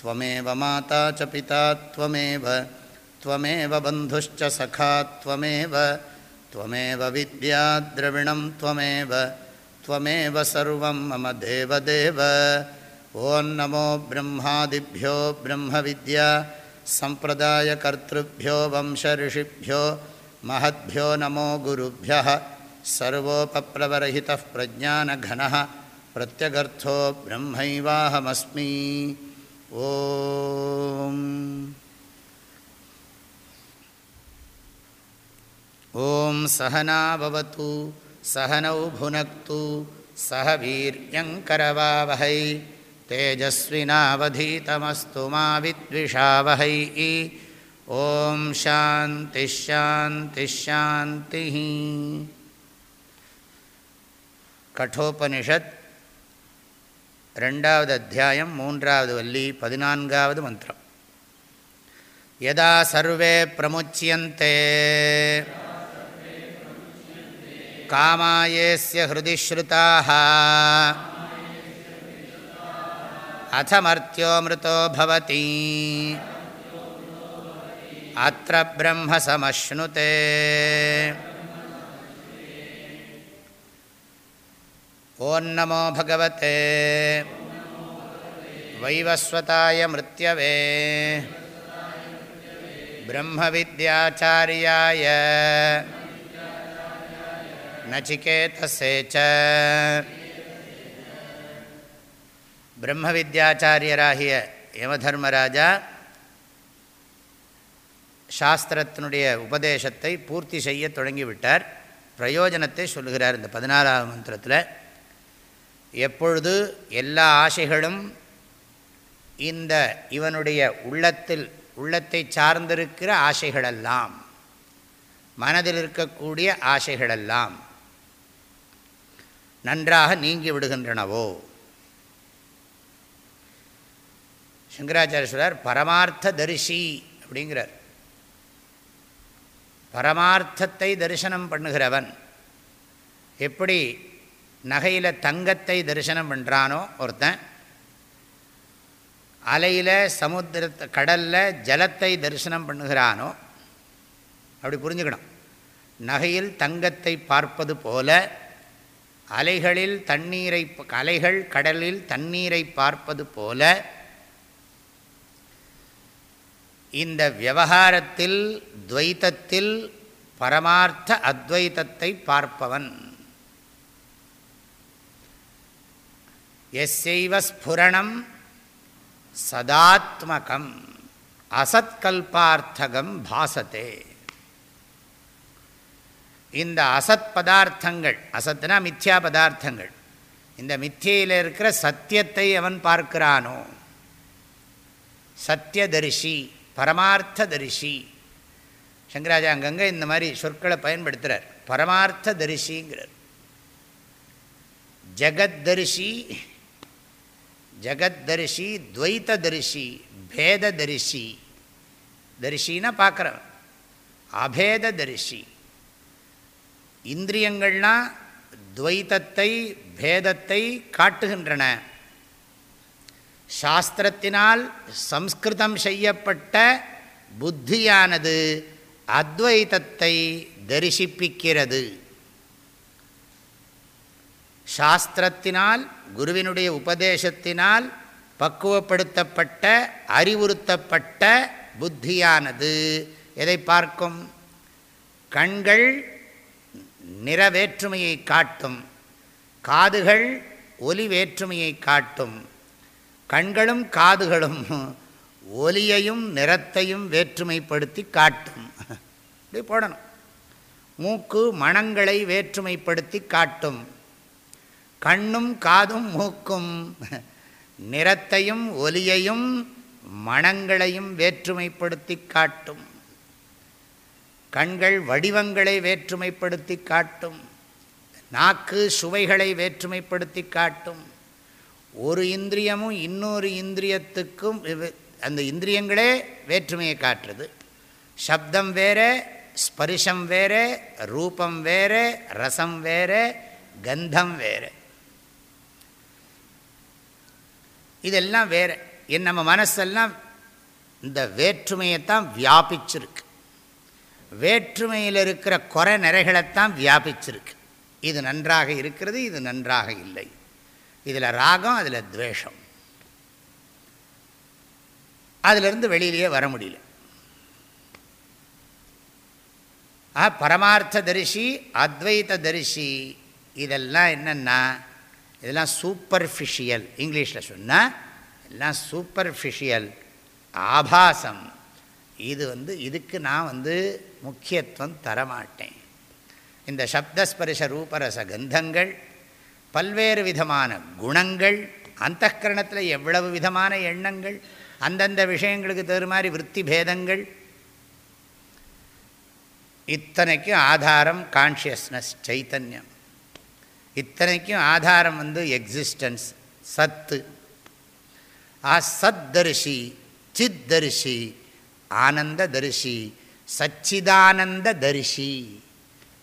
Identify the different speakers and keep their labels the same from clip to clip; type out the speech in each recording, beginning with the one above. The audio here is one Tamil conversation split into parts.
Speaker 1: त्वमेव माता च पिता त्वमेव त्वमेव बन्धुश्च सखा त्वमेव त्वमेव विद्याद्रविणं त्वमेव त्वमेव सर्वं मम देवदेव। ॐ नमो ब्रह्मादिभ्यो ब्रह्मविद्या, सम्प्रदायकर्तृभ्यो वंशऋषिभ्यो, महद्भ्यो नमो गुरुभ्यः, सर्वोपप्लवरहितः प्रज्ञानघनः, प्रत्यगर्थो ब्रह्मैवाहमस्मि। ओम। ओम सहना भवतु सहनौ भुनक्तु सह वीर्यङ्करवावहै तेजस्विनावधीतमस्तु मा विद्विषावहै। ॐ शान्तिश्शान्तिश्शान्तिः कठोपनिषत् ரெண்டாவது அத்தியாயம் மூன்றாவது வள்ளி பதினான்காவது மந்திரம். யதா சர்வே பிரமுச்சியந்தே. காமாயேஸ்ய ஹிருதி ஸ்ருதாக அத்தமர்த்தியோமிருதோ பவதி அத்த பிரம்ம சமஷ்ணுதே ஓம் நமோ பகவதே. வைவஸ்வதாய மிருத்யவே. பிரம்மவித்யாச்சாரியாய. நச்சிகேதசே ச. பிரம்மவித்யாச்சாரியராகிய யமதர்மராஜா சாஸ்திரத்தினுடைய உபதேசத்தை பூர்த்தி செய்ய தொடங்கிவிட்டார். பிரயோஜனத்தை சொல்லுகிறார் இந்த பதினாறாவது மந்திரத்தில். எப்பொழுது எல்லா ஆசைகளும் இந்த இவனுடைய உள்ளத்தில் உள்ளத்தை சார்ந்திருக்கிற ஆசைகளெல்லாம் மனதில் இருக்கக்கூடிய ஆசைகளெல்லாம் நன்றாக நீங்கி விடுகின்றனவோ? சங்கராச்சாரியர் பரமார்த்த தரிசி அப்படிங்கிறார். பரமார்த்தத்தை தரிசனம் பண்ணுகிறவன் எப்படி நகையில் தங்கத்தை தரிசனம் பண்ணுறானோ ஒருத்தன். அலையில் சமுத்திரத்தை கடலில் ஜலத்தை தரிசனம் பண்ணுகிறானோ. அப்படி புரிஞ்சுக்கணும். நகையில் தங்கத்தை பார்ப்பது போல அலைகளில் தண்ணீரை அலைகள் கடலில் தண்ணீரை பார்ப்பது போல இந்த விவகாரத்தில் துவைத்தத்தில் பரமார்த்த அத்வைத்தத்தை பார்ப்பவன். எஸ்யைவ ஸ்புரணம் சதாத்மகம் அசத்கல்பார்த்தகம் பாசத்தே. இந்த அசத் பதார்த்தங்கள் அசத்னா மித்யா பதார்த்தங்கள். இந்த மித்தியில் இருக்கிற சத்தியத்தை அவன் பார்க்கிறானோ? சத்தியதரிசி பரமார்த்த தரிசி சங்கராஜா அங்கங்கே இந்த மாதிரி சொற்களை பயன்படுத்துகிறார் பரமார்த்த தரிசிங்கிறார் ஜகத்தரிசி ஜகத்தரிசி துவைத்தரிசி பேததரிசி தரிசின்னா பார்க்குறவன். அபேத தரிசி இந்திரியங்கள்லாம் துவைத்தத்தை பேதத்தை காட்டுகின்றன. சாஸ்திரத்தினால் சம்ஸ்கிருதம் செய்யப்பட்ட புத்தியானது அத்வைத்தத்தை தரிசிப்பிக்கிறது. சாஸ்திரத்தினால் குருவினுடைய உபதேசத்தினால் பக்குவப்படுத்தப்பட்ட அறிவுறுத்தப்பட்ட புத்தியானது. எதை பார்க்கும்? கண்கள் நிறவேற்றுமையை காட்டும். காதுகள் ஒலி வேற்றுமையை காட்டும். கண்களும் காதுகளும் ஒலியையும் நிறத்தையும் வேற்றுமைப்படுத்தி காட்டும். இப்படி போடணும். மூக்கு மணங்களை வேற்றுமைப்படுத்தி காட்டும். கண்ணும் காதும் மூக்கும். நிறத்தையும் ஒலியையும் மனங்களையும் வேற்றுமைப்படுத்தி காட்டும். கண்கள் வடிவங்களை வேற்றுமைப்படுத்தி காட்டும். நாக்கு சுவைகளை வேற்றுமைப்படுத்தி காட்டும். ஒரு இந்திரியமும் இன்னொரு இந்திரியத்துக்கும் அந்த இந்திரியங்களே வேற்றுமையை காட்டுறது. சப்தம் வேறே ஸ்பரிசம் வேறே ரூபம் வேறு ரசம் வேறே கந்தம் வேறே. இதெல்லாம் வேறு. என் நம்ம மனசெல்லாம் இந்த வேற்றுமையைத்தான் வியாபிச்சிருக்கு. வேற்றுமையில் இருக்கிற குறை நிறைகளைத்தான் வியாபிச்சிருக்கு. இது நன்றாக இருக்கிறது இது நன்றாக இல்லை. இதில் ராகம் அதில் துவேஷம். அதிலிருந்து வெளியிலேயே வர முடியல. ஆ பரமார்த்த தரிசி அத்வைத தரிசி இதெல்லாம் என்னென்னா இதெல்லாம் சூப்பர்ஃபிஷியல் இங்கிலீஷில் சொன்னால் எல்லாம் சூப்பர்ஃபிஷியல் ஆபாசம். இது வந்து இதுக்கு நான் வந்து முக்கியத்துவம் தரமாட்டேன். இந்த சப்தஸ்பரிச ரூபரச கந்தங்கள் பல்வேறு விதமான குணங்கள் அந்த கரணத்தில் எவ்வளவு விதமான எண்ணங்கள் அந்தந்த விஷயங்களுக்கு தகுந்த மாதிரி விற்பி பேதங்கள் இத்தனைக்கும் ஆதாரம் கான்ஷியஸ்னஸ் சைத்தன்யம். இத்தனைக்கும் ஆதாரம் வந்து எக்ஸிஸ்டன்ஸ் சத்து. ஆ சத்தரிசி சித் தரிசி ஆனந்த தரிசி சச்சிதானந்த தரிசி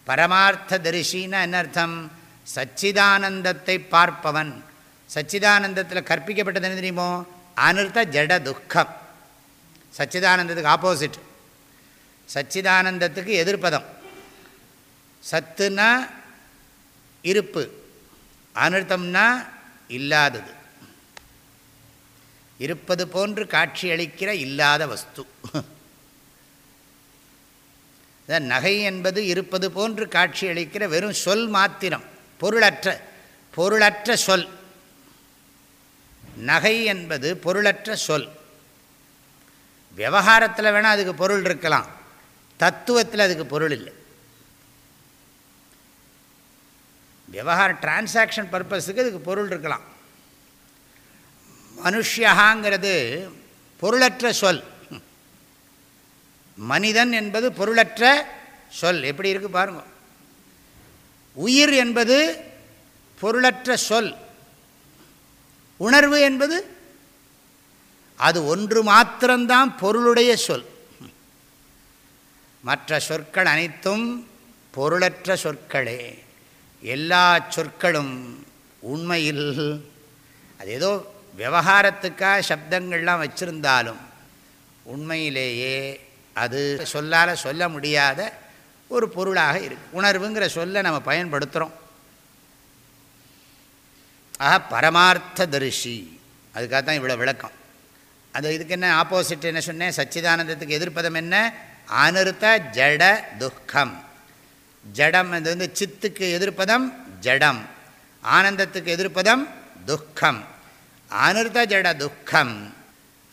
Speaker 1: பரமார்த்த தரிசின்னா என்ன அர்த்தம்? சச்சிதானந்தத்தை பார்ப்பவன். சச்சிதானந்தத்தில் கற்பிக்கப்பட்டது என்ன தெரியுமோ? அனிர்த்த ஜட துக்கம். சச்சிதானந்தத்துக்கு ஆப்போசிட் சச்சிதானந்தத்துக்கு எதிர்ப்பதம். சத்துனா இருப்பு. அனிர்த்தம்னா இல்லாதது. இருப்பது போன்று காட்சி அளிக்கிற இல்லாத வஸ்து. நகை என்பது இருப்பது போன்று காட்சி அளிக்கிற வெறும் சொல் மாத்திரம். பொருளற்ற பொருளற்ற சொல். நகை என்பது பொருளற்ற சொல். விவகாரத்தில் வேணால் அதுக்கு பொருள் இருக்கலாம். தத்துவத்தில் அதுக்கு பொருள் இல்லை. விவகார டிரான்சாக்ஷன் பர்பஸுக்கு இதுக்கு பொருள் இருக்கலாம். மனுஷியகாங்கிறது பொருளற்ற சொல். மனிதன் என்பது பொருளற்ற சொல். எப்படி இருக்கு பாருங்க. உயிர் என்பது பொருளற்ற சொல். உணர்வு என்பது அது ஒன்று மாத்திரம்தான் பொருளுடைய சொல். மற்ற சொற்கள் அனைத்தும் பொருளற்ற சொற்களே. எல்லா சொற்களும் உண்மையில் அது ஏதோ விவகாரத்துக்காக சப்தங்கள்லாம் வச்சிருந்தாலும் உண்மையிலேயே அது சொல்லால் சொல்ல முடியாத ஒரு பொருளாக இருக்குது உணர்வுங்கிற சொல்ல நம்ம பயன்படுத்துகிறோம் ஆக பரமார்த்த தரிசி அதுக்காக தான் இவ்வளோ விளக்கம். அது இதுக்கு என்ன ஆப்போசிட் என்ன சொன்னேன்? சச்சிதானந்தத்துக்கு எதிர்ப்பதம் என்ன? அனிருத்த ஜட துக்கம். ஜடம் அது வந்து சித்துக்கு எதிர்ப்பதம் ஜடம். ஆனந்தத்துக்கு எதிர்ப்பதம் துக்கம். அனிர்த ஜட துக்கம்.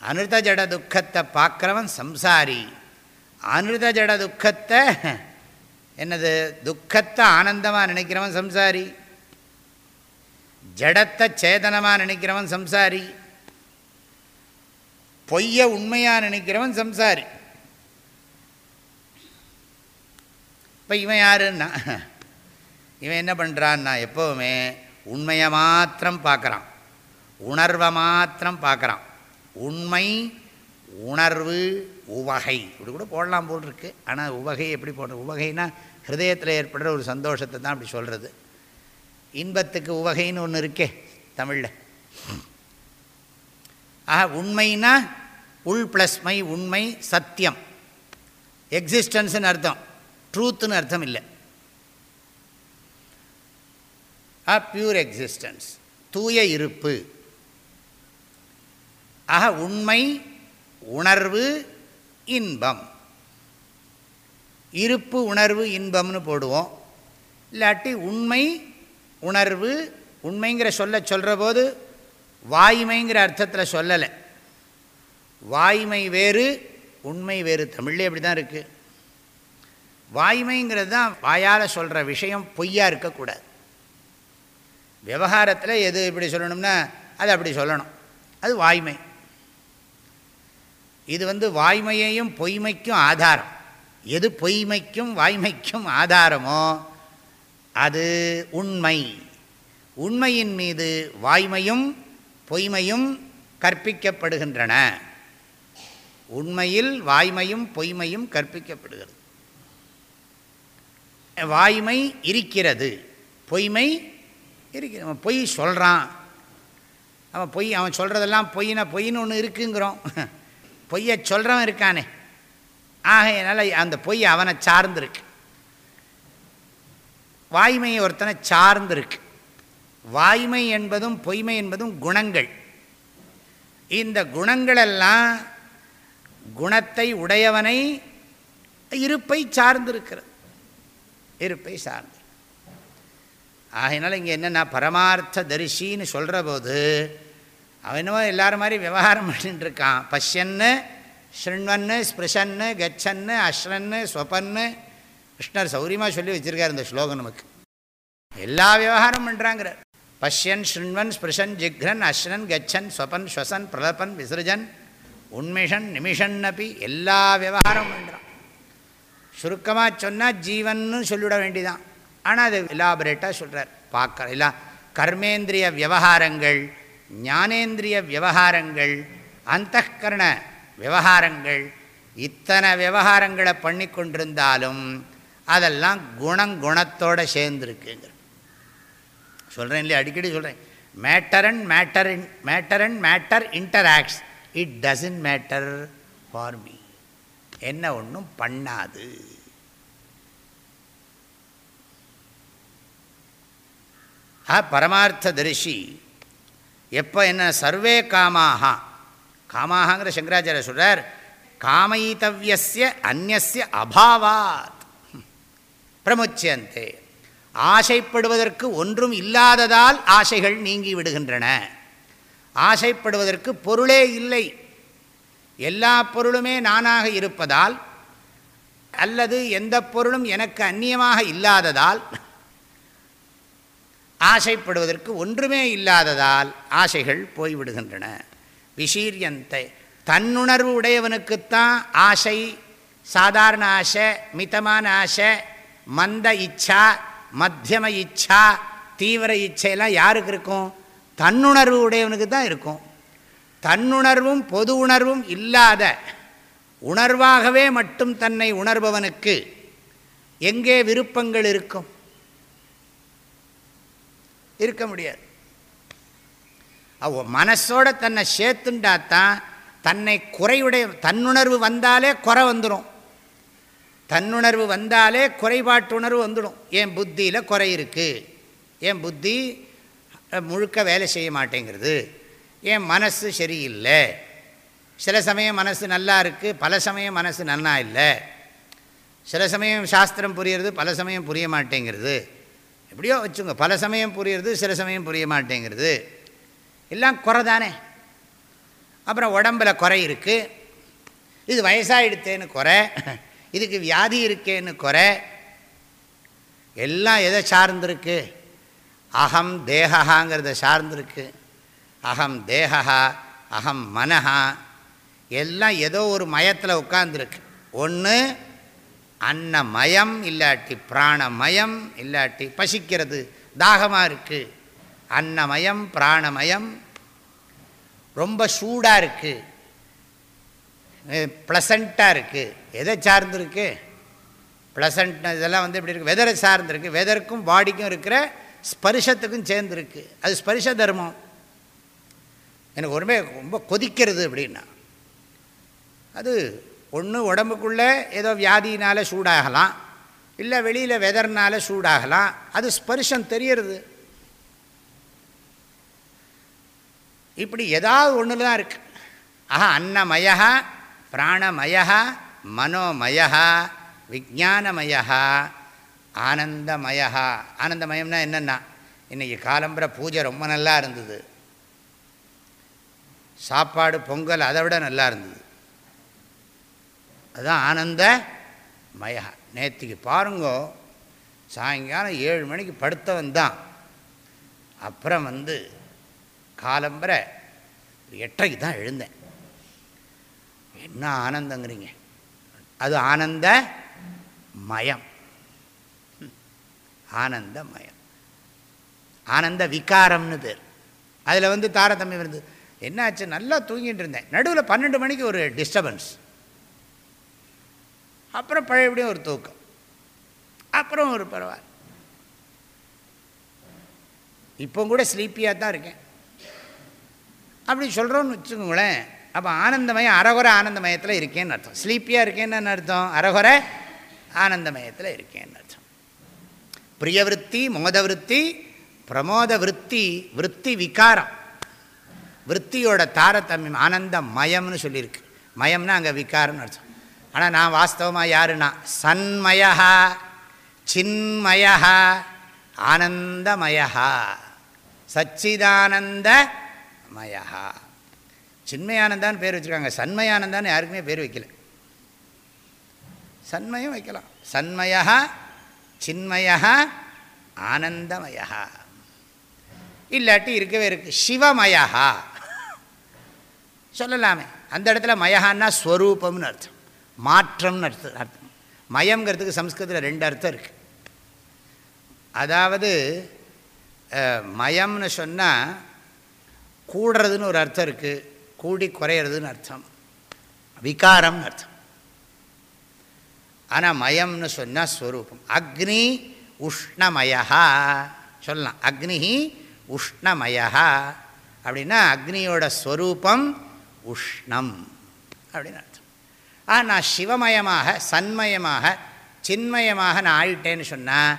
Speaker 1: அனிர்த ஜட துக்கத்தை பார்க்குறவன் சம்சாரி. அனிர்த ஜட துக்கத்தை என்னது துக்கத்தை ஆனந்தமாக நினைக்கிறவன் சம்சாரி. ஜடத்தை சேதனமாக நினைக்கிறவன் சம்சாரி. பொய்ய உண்மையாக நினைக்கிறவன் சம்சாரி. இப்போ இவன் யாருன்னா? இவன் என்ன பண்ணுறான்னா எப்போவுமே உண்மையை மாத்திரம் பார்க்குறான். உணர்வை மாத்திரம் பார்க்குறான். உண்மை உணர்வு உவகை. இப்படி கூட போடலாம் போல் இருக்கு. ஆனால் உவகை எப்படி போடுற உவகைனா ஹிருதயத்தில் ஏற்படுற ஒரு சந்தோஷத்தை தான் அப்படி சொல்கிறது இன்பத்துக்கு உவகைன்னு ஒன்று இருக்கே தமிழில். ஆக உண்மைனா உள் ப்ளஸ் மை உண்மை சத்தியம். எக்ஸிஸ்டன்ஸுன்னு அர்த்தம். ட்ரூத்துன்னு அர்த்தம் இல்லை ஆ பியூர் எக்ஸிஸ்டன்ஸ் தூய இருப்பு. ஆக உண்மை உணர்வு இன்பம். இருப்பு உணர்வு இன்பம்னு போடுவோம். இல்லாட்டி உண்மை உணர்வு உண்மைங்கிற சொல்ல சொல்கிற போது வாய்மைங்கிற அர்த்தத்தில் சொல்லலை. வாய்மை வேறு உண்மை வேறு. தமிழ்லே அப்படி தான் இருக்குது வாய்மைங்கிறது தான் வாயால் சொல்கிற விஷயம் பொய்யாக இருக்கக்கூடாது. விவகாரத்தில் எது இப்படி சொல்லணும்னா அது அப்படி சொல்லணும். அது வாய்மை. இது வந்து வாய்மையையும் பொய்மைக்கும் ஆதாரம். எது பொய்மைக்கும் வாய்மைக்கும் ஆதாரமோ அது உண்மை. உண்மையின் மீது வாய்மையும் பொய்மையும் கற்பிக்கப்படுகின்றன. உண்மையில் வாய்மையும் பொய்மையும் கற்பிக்கப்படுகிறது. வாய்மை இருக்கிறது. பொய்மை இருக்கிற அவன் பொய் சொல்கிறான் அவன் பொய் அவன் சொல்கிறதெல்லாம் பொய்னா பொய்ன்னு ஒன்று இருக்குங்கிறோம். பொய்யை சொல்கிறவன் இருக்கானே. ஆக என்னால் அந்த பொய் அவனை சார்ந்திருக்கு. வாய்மை ஒருத்தனை சார்ந்திருக்கு. வாய்மை என்பதும் பொய்மை என்பதும் குணங்கள். இந்த குணங்களெல்லாம் குணத்தை உடையவனை இருப்பை சார்ந்திருக்கிறது. இருப்பை சார்ந்து. ஆகையினால இங்கே என்னென்னா பரமார்த்த தரிசின்னு சொல்கிற போது அவனோ எல்லாரும் மாதிரி விவகாரம் பண்ணிட்டு இருக்கான். பஷ்யன்னு ஸ்ருண்வன்னு ஸ்பிருஷன்னு கச்சன்னு அஸ்ரன்னு ஸ்வபன்னு கிருஷ்ணர் சௌரியமாக சொல்லி வச்சுருக்கார் இந்த ஸ்லோகம் நமக்கு. எல்லா விவகாரம் பண்ணுறாங்கிறார் பஷ்யன் ஸ்ருண்வன் ஸ்பிருஷன் ஜிக்ரன் அஸ்ரன் கச்சன் ஸ்வபன் ஸ்வசன் பிரலபன் விசிருஜன் உண்மிஷன் நிமிஷன் அப்பி எல்லா விவகாரம் பண்ணுறான் சுருக்கமாக சொன்னால் ஜீவன்னு சொல்லிவிட வேண்டிதான். ஆனால் அது எலாபரேட்டாக சொல்கிறார் பார்க்க எல்லாம் கர்மேந்திரிய விவகாரங்கள் ஞானேந்திரிய விவகாரங்கள் அந்தகரண விவகாரங்கள் இத்தனை விவகாரங்களை பண்ணி கொண்டிருந்தாலும் அதெல்லாம் குணம் குணத்தோடு சேர்ந்துருக்குங்கிற சொல்கிறேன் இல்லையா? அடிக்கடி சொல்கிறேன் matter and matter in matter and matter interacts it doesn't matter for me என்ன ஒன்றும் பண்ணாது. ஆ பரமார்த்த தரிசி எப்போ என்ன? சர்வே காமாக காமாகங்கிற சங்கராச்சாரிய சொல்கிறார் காமைத்தவியஸ்ய அந்நிய அபாவாத். பிரமுச்சியந்தே. ஆசைப்படுவதற்கு ஒன்றும் இல்லாததால் ஆசைகள் நீங்கி விடுகின்றன. ஆசைப்படுவதற்கு பொருளே இல்லை. எல்லா பொருளுமே நானாக இருப்பதால் அல்லது எந்த பொருளும் எனக்கு அந்நியமாக இல்லாததால் ஆசைப்படுவதற்கு ஒன்றுமே இல்லாததால் ஆசைகள் போய்விடுகின்றன. விசீரியந்தை தன்னுணர்வு உடையவனுக்குத்தான் ஆசை சாதாரண ஆசை மிதமான ஆசை மந்த இச்சா மத்தியம இச்சா தீவிர இச்சையெல்லாம் யாருக்கு இருக்கும்? தன்னுணர்வு உடையவனுக்கு தான் இருக்கும். தன்னுணர்வும் பொது உணர்வும் இல்லாத உணர்வாகவே மட்டும் தன்னை உணர்பவனுக்கு எங்கே விருப்பங்கள் இருக்கும்? இருக்க முடியாது. அவ மனசோட தன்னை சேர்த்துண்டாத்தான் தன்னை குறையுடைய தன்னுணர்வு வந்தாலே குறை வந்துடும் தன்னுணர்வு வந்தாலே குறைபாட்டு உணர்வு வந்துடும். என் புத்தியில் குறை இருக்குது என் புத்தி முழுக்க வேலை செய்ய மாட்டேங்கிறது? என் மனசு சரியில்லை? சில சமயம் மனசு நல்லா இருக்குது பல சமயம் மனசு நன்னா இல்லை. சில சமயம் சாஸ்திரம் புரியுறது பல சமயம் புரிய மாட்டேங்கிறது. எப்படியோ வச்சுங்க பல சமயம் புரியுறது சில சமயம் புரிய மாட்டேங்கிறது. எல்லாம் குறை தானே அப்புறம் உடம்பில் குறை இருக்குது இது வயசாகிடுத்தேன்னு குறை. இதுக்கு வியாதி இருக்கேன்னு குறை. எல்லாம் எதை சார்ந்திருக்கு? அகம் தேகாங்கிறத சார்ந்திருக்கு. அகம் தேகா அகம் மனஹா. எல்லாம் ஏதோ ஒரு மயத்தில் உட்காந்துருக்கு ஒன்று அன்னமயம் இல்லாட்டி பிராணமயம் இல்லாட்டி பசிக்கிறது தாகமாக இருக்குது அன்னமயம் பிராணமயம் ரொம்ப சூடாக இருக்குது ப்ளசண்ட்டாக இருக்குது எதை சார்ந்துருக்கு? ப்ளசண்ட் இதெல்லாம் வந்து எப்படி இருக்குது வெதரை சார்ந்துருக்கு. வெதருக்கும் பாடிக்கும் இருக்கிற ஸ்பரிசத்துக்கும் சேர்ந்துருக்கு. அது ஸ்பரிச தர்மம். எனக்கு ஒருமே ரொம்ப கொதிக்கிறது அப்படின்னா அது ஒன்று உடம்புக்குள்ளே ஏதோ வியாதினால் சூடாகலாம் இல்லை வெளியில் வெதர்னால் சூடாகலாம் அது ஸ்பர்ஷம் தெரியறது. இப்படி ஏதாவது ஒன்றில் தான் இருக்குது ஆஹா அன்னமயா பிராணமயா மனோமயா விஜானமயா ஆனந்தமயா ஆனந்தமயம்னா என்னென்னா இன்றைக்கி காலம்புற பூஜை ரொம்ப நல்லா இருந்தது. சாப்பாடு பொங்கல் அதை விட நல்லா இருந்தது. அதுதான் ஆனந்த மயா நேற்றுக்கு பாருங்கோ சாயங்காலம் ஏழு மணிக்கு படுத்தவன் தான். அப்புறம் வந்து காலம்பரை எட்டரைக்கு தான் எழுந்தேன். என்ன ஆனந்தங்கிறீங்க? அது ஆனந்த மயம். ஆனந்த மயம். ஆனந்த விகாரம்னு பேர். அதில் வந்து தாரதமியம் இருந்தது. என்னாச்சு? நல்லா தூங்கிட்டு இருந்தேன். நடுவில் பன்னெண்டு மணிக்கு ஒரு டிஸ்டபன்ஸ் அப்புறம் பழையபடியும் ஒரு தூக்கம். அப்புறம் ஒரு பரவாயில்ல. இப்போ கூட ஸ்லீப்பியாக தான் இருக்கேன். அப்படி சொல்கிறோன்னு வச்சுக்கோங்களேன் அப்போ ஆனந்தமயம் அறகுறை ஆனந்தமயத்தில் இருக்கேன்னு அர்த்தம். ஸ்லீப்பியாக இருக்கேன்னு அர்த்தம்? அறகுறை ஆனந்தமயத்தில் இருக்கேன்னு அர்த்தம். பிரியவிருத்தி மோதவிருத்தி பிரமோத விற்பி விற்பி விகாரம். விற்த்தியோட தாரதமியம் ஆனந்த மயம்னு சொல்லியிருக்கு. மயம்னா அங்கே விகாரம்னு அர்த்தம். ஆனால் நான் வாஸ்தவமாக யாருன்னா சன்மயா சின்மயா ஆனந்தமயா சச்சிதானந்த மயா சின்மயானந்தான்னு பேர் வச்சுருக்காங்க. சன்மயானந்தான்னு யாருக்குமே பேர் வைக்கல. சன்மயம் வைக்கலாம். சன்மயா சின்மயா ஆனந்தமயா இல்லாட்டி இருக்கவே இருக்கு. சிவமயா சொல்லலாமே. அந்த இடத்துல மயஹான்னா ஸ்வரூபம்னு அர்த்தம். மாற்றம்னு அர்த்தம் அர்த்தம். மயம்ங்கிறதுக்கு சம்ஸ்கிருதத்தில் ரெண்டு அர்த்தம் இருக்குது அதாவது மயம்னு சொன்னால் கூடுறதுன்னு ஒரு அர்த்தம் இருக்குது கூடி குறையிறதுன்னு அர்த்தம். விகாரம்னு அர்த்தம். ஆனால் மயம்னு சொன்னால் ஸ்வரூபம். அக்னி உஷ்ணமயா சொல்லலாம். அக்னி உஷ்ணமயா அப்படின்னா அக்னியோட ஸ்வரூபம் உஷ்ணம். அப்படின்னு ஆ நான் சிவமயமாக சன்மயமாக சின்மயமாக நான் ஆயிட்டேன்னு சொன்னால்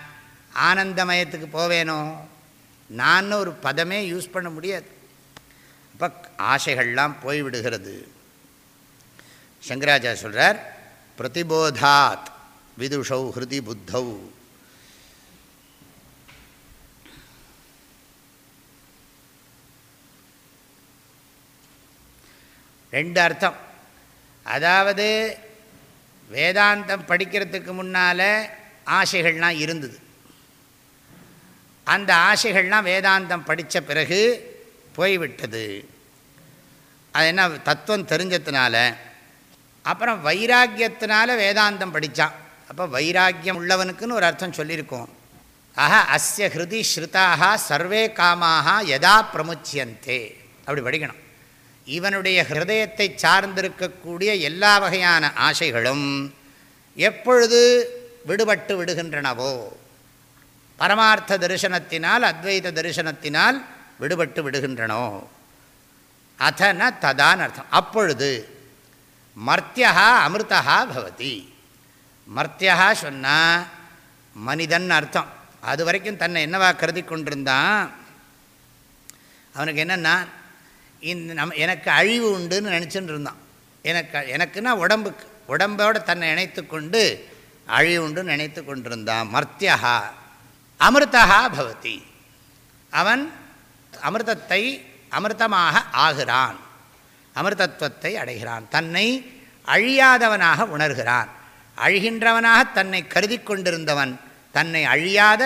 Speaker 1: ஆனந்தமயத்துக்கு போவேனோ? நான் ஒரு பதமே யூஸ் பண்ண முடியாது. அப்போ ஆசைகள்லாம் போய்விடுகிறது. சங்கராச்சாரிய சொல்கிறார் பிரதிபோதாத் விதுஷௌ ஹிருதி புத்தௌ. ரெண்டு அர்த்தம். அதாவது வேதாந்தம் படிக்கிறதுக்கு முன்னால் ஆசைகள்லாம் இருந்தது. அந்த ஆசைகள்லாம் வேதாந்தம் படித்த பிறகு போய்விட்டது. அது என்ன தத்துவம் தெரிஞ்சதுனால அப்புறம் வைராக்கியத்தினால வேதாந்தம் படித்தான் அப்போ வைராக்கியம் உள்ளவனுக்குன்னு ஒரு அர்த்தம் சொல்லியிருக்கோம். ஆஹா அஸ்ய ஹிருதி ஸ்ருதாக சர்வே காமாக யதா பிரமுச்சியந்தே. அப்படி படிக்கணும். இவனுடைய ஹிருதயத்தை சார்ந்திருக்கக்கூடிய எல்லா வகையான ஆசைகளும் எப்பொழுது விடுபட்டு விடுகின்றனவோ பரமார்த்த தரிசனத்தினால் அத்வைத தரிசனத்தினால் விடுபட்டு விடுகின்றனோ. அதன ததான் அர்த்தம். அப்பொழுது மர்த்தியா அமிர்தா பவதி. மர்த்தியா சொன்னால் மனிதன் அர்த்தம். அது வரைக்கும் தன்னை என்னவா கருதி கொண்டிருந்தான்? அவனுக்கு என்னென்னா இந்த நம் எனக்கு அழிவு உண்டுன்னு நினச்சின்னு இருந்தான் எனக்கு எனக்குன்னா உடம்புக்கு உடம்போடு தன்னை இணைத்து கொண்டு அழிவு உண்டுன்னு நினைத்து கொண்டிருந்தான் மர்த்தியா அமிர்தகா பவதி. அவன் அமிர்தத்தை அமிர்தமாக ஆகிறான். அமிர்தத்துவத்தை அடைகிறான். தன்னை அழியாதவனாக உணர்கிறான். அழிகின்றவனாக தன்னை கருதி கொண்டிருந்தவன் தன்னை அழியாத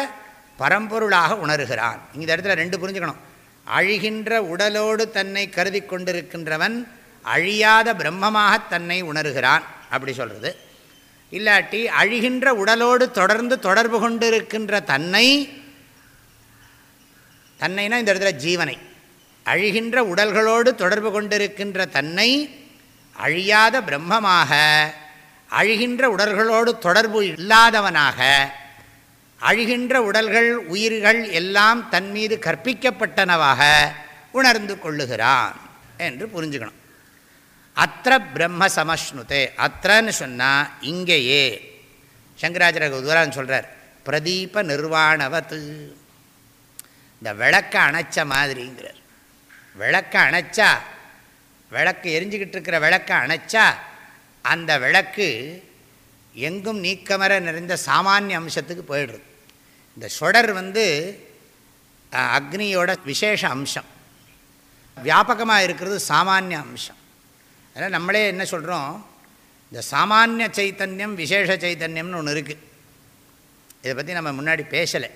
Speaker 1: பரம்பொருளாக உணர்கிறான். இந்த இடத்துல ரெண்டு புரிஞ்சுக்கணும். அழிகின்ற உடலோடு தன்னை கருதி கொண்டிருக்கின்றவன் அழியாத பிரம்மமாக தன்னை உணர்கிறான். அப்படி சொல்கிறது இல்லாட்டி அழிகின்ற உடலோடு தொடர்ந்து தொடர்பு கொண்டிருக்கின்ற தன்னை தன்னைனா இந்த இடத்துல ஜீவனை. அழிகின்ற உடல்களோடு தொடர்பு கொண்டிருக்கின்ற தன்னை அழியாத பிரம்மமாக அழிகின்ற உடல்களோடு தொடர்பு இல்லாதவனாக அழிகின்ற உடல்கள் உயிர்கள் எல்லாம் தன் மீது கற்பிக்கப்பட்டனவாக உணர்ந்து கொள்ளுகிறான் என்று புரிஞ்சுக்கணும். அத்த பிரம்ம சமஷ்ணுதே. அத்தன்னு சொன்னால் இங்கேயே. சங்கராச்சாரிய உதாரணம் சொல்கிறார் பிரதீப நிர்வாணவத்து. இந்த விளக்கை அணைச்ச மாதிரிங்கிறார். விளக்கை அணைச்சா விளக்கு எரிஞ்சிக்கிட்டு இருக்கிற விளக்கை அணைச்சா அந்த விளக்கு எங்கும் நீக்கமர நிறைந்த சாமானிய அம்சத்துக்கு போயிடுது. இந்த சொடர் வந்து அக்னியோட விசேஷ அம்சம். வியாபகமாக இருக்கிறது சாமானிய அம்சம். அதனால் நம்மளே என்ன சொல்கிறோம் இந்த சாமானிய சைத்தன்யம் விசேஷ சைத்தன்யம்னு ஒன்று இருக்குது இதை பற்றி நம்ம முன்னாடி பேசலை.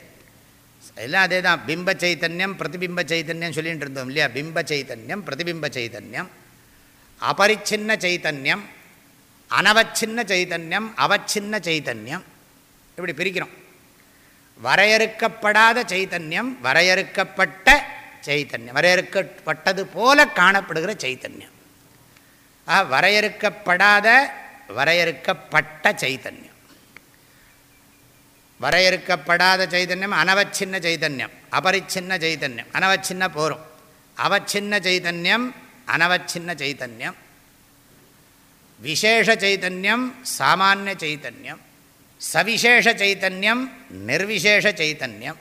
Speaker 1: எல்லாம் அதே தான். பிம்ப சைத்தன்யம் பிரதிபிம்ப சைத்தன்யம் சொல்லிகிட்டு இருந்தோம் இல்லையா? பிம்ப சைத்தன்யம் பிரதிபிம்ப சைத்தன்யம் அபரிச்சின்ன சைத்தன்யம் அனவச்சின்ன சைத்தன்யம் அவச்சின்ன சைத்தன்யம். இப்படி பிரிக்கிறோம். வரையறுக்கப்படாத சைத்தன்யம் வரையறுக்கப்பட்ட சைத்தன்யம். வரையறுக்கப்பட்டது போல காணப்படுகிற சைத்தன்யம். ஆ வரையறுக்கப்படாத வரையறுக்கப்பட்ட சைத்தன்யம். வரையறுக்கப்படாத சைதன்யம் அனவச்சின்ன சைதன்யம் அபரிச்சின்ன சைதன்யம் அனவச்சின்ன போரும் அவச்சின்ன சைதன்யம் அனவச்சின்ன சைதன்யம் விசேஷ சைதன்யம் சாமானிய சைதன்யம் சவிசேஷ சைத்தன்யம் நிர்விசேஷ சைத்தன்யம்.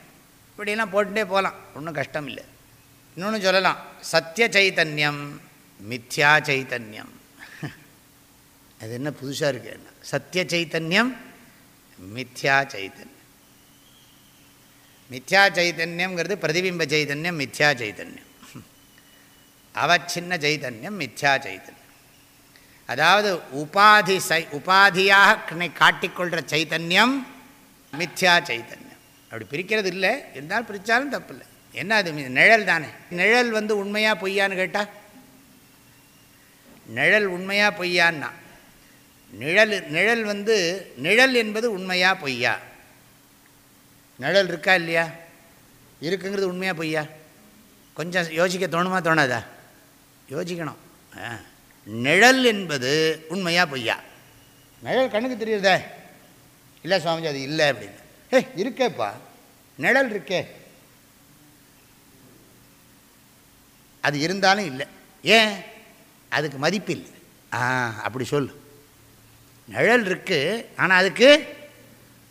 Speaker 1: இப்படிலாம் போட்டுட்டே போகலாம். ஒன்றும் கஷ்டம் இல்லை. இன்னொன்று சொல்லலாம். சத்திய சைத்தன்யம் மித்யா சைத்தன்யம். அது என்ன புதுசாக இருக்கு என்ன? சத்திய சைத்தன்யம் மித்யா சைத்தன்யம். மித்யா சைத்தன்யங்கிறது பிரதிபிம்ப சைத்தன்யம் மித்யா சைத்தன்யம். அவச்சின்ன சைத்தன்யம் மித்யா சைத்தன்யம். அதாவது உபாதி சை உபாதியாக காட்டிக்கொள்கிற சைத்தன்யம் மித்யா சைத்தன்யம் அப்படி பிரிக்கிறது இல்லை. இருந்தாலும் பிரித்தாலும் தப்பு இல்லை என்ன அது? நிழல் தானே. நிழல் வந்து உண்மையாக பொய்யான்னு கேட்டால் நிழல் உண்மையாக பொய்யான்னா? நிழல் நிழல் வந்து நிழல் என்பது உண்மையா பொய்யா? நிழல் இருக்கா இல்லையா? இருக்குங்கிறது உண்மையாக பொய்யா? கொஞ்சம் யோசிக்க தோணுமா தோணாதா? யோசிக்கணும். ஆ. நிழல் என்பது உண்மையாக பொய்யா? நிழல் கண்ணுக்கு தெரியுதே இல்லை சுவாமிஜி அது இல்லை அப்படின்னு. ஏ இருக்கேப்பா. நிழல் இருக்கே. அது இருந்தாலும் இல்லை. ஏன்? அதுக்கு மதிப்பு இல்லை. ஆ அப்படி சொல்லு நிழல் இருக்குது ஆனால் அதுக்கு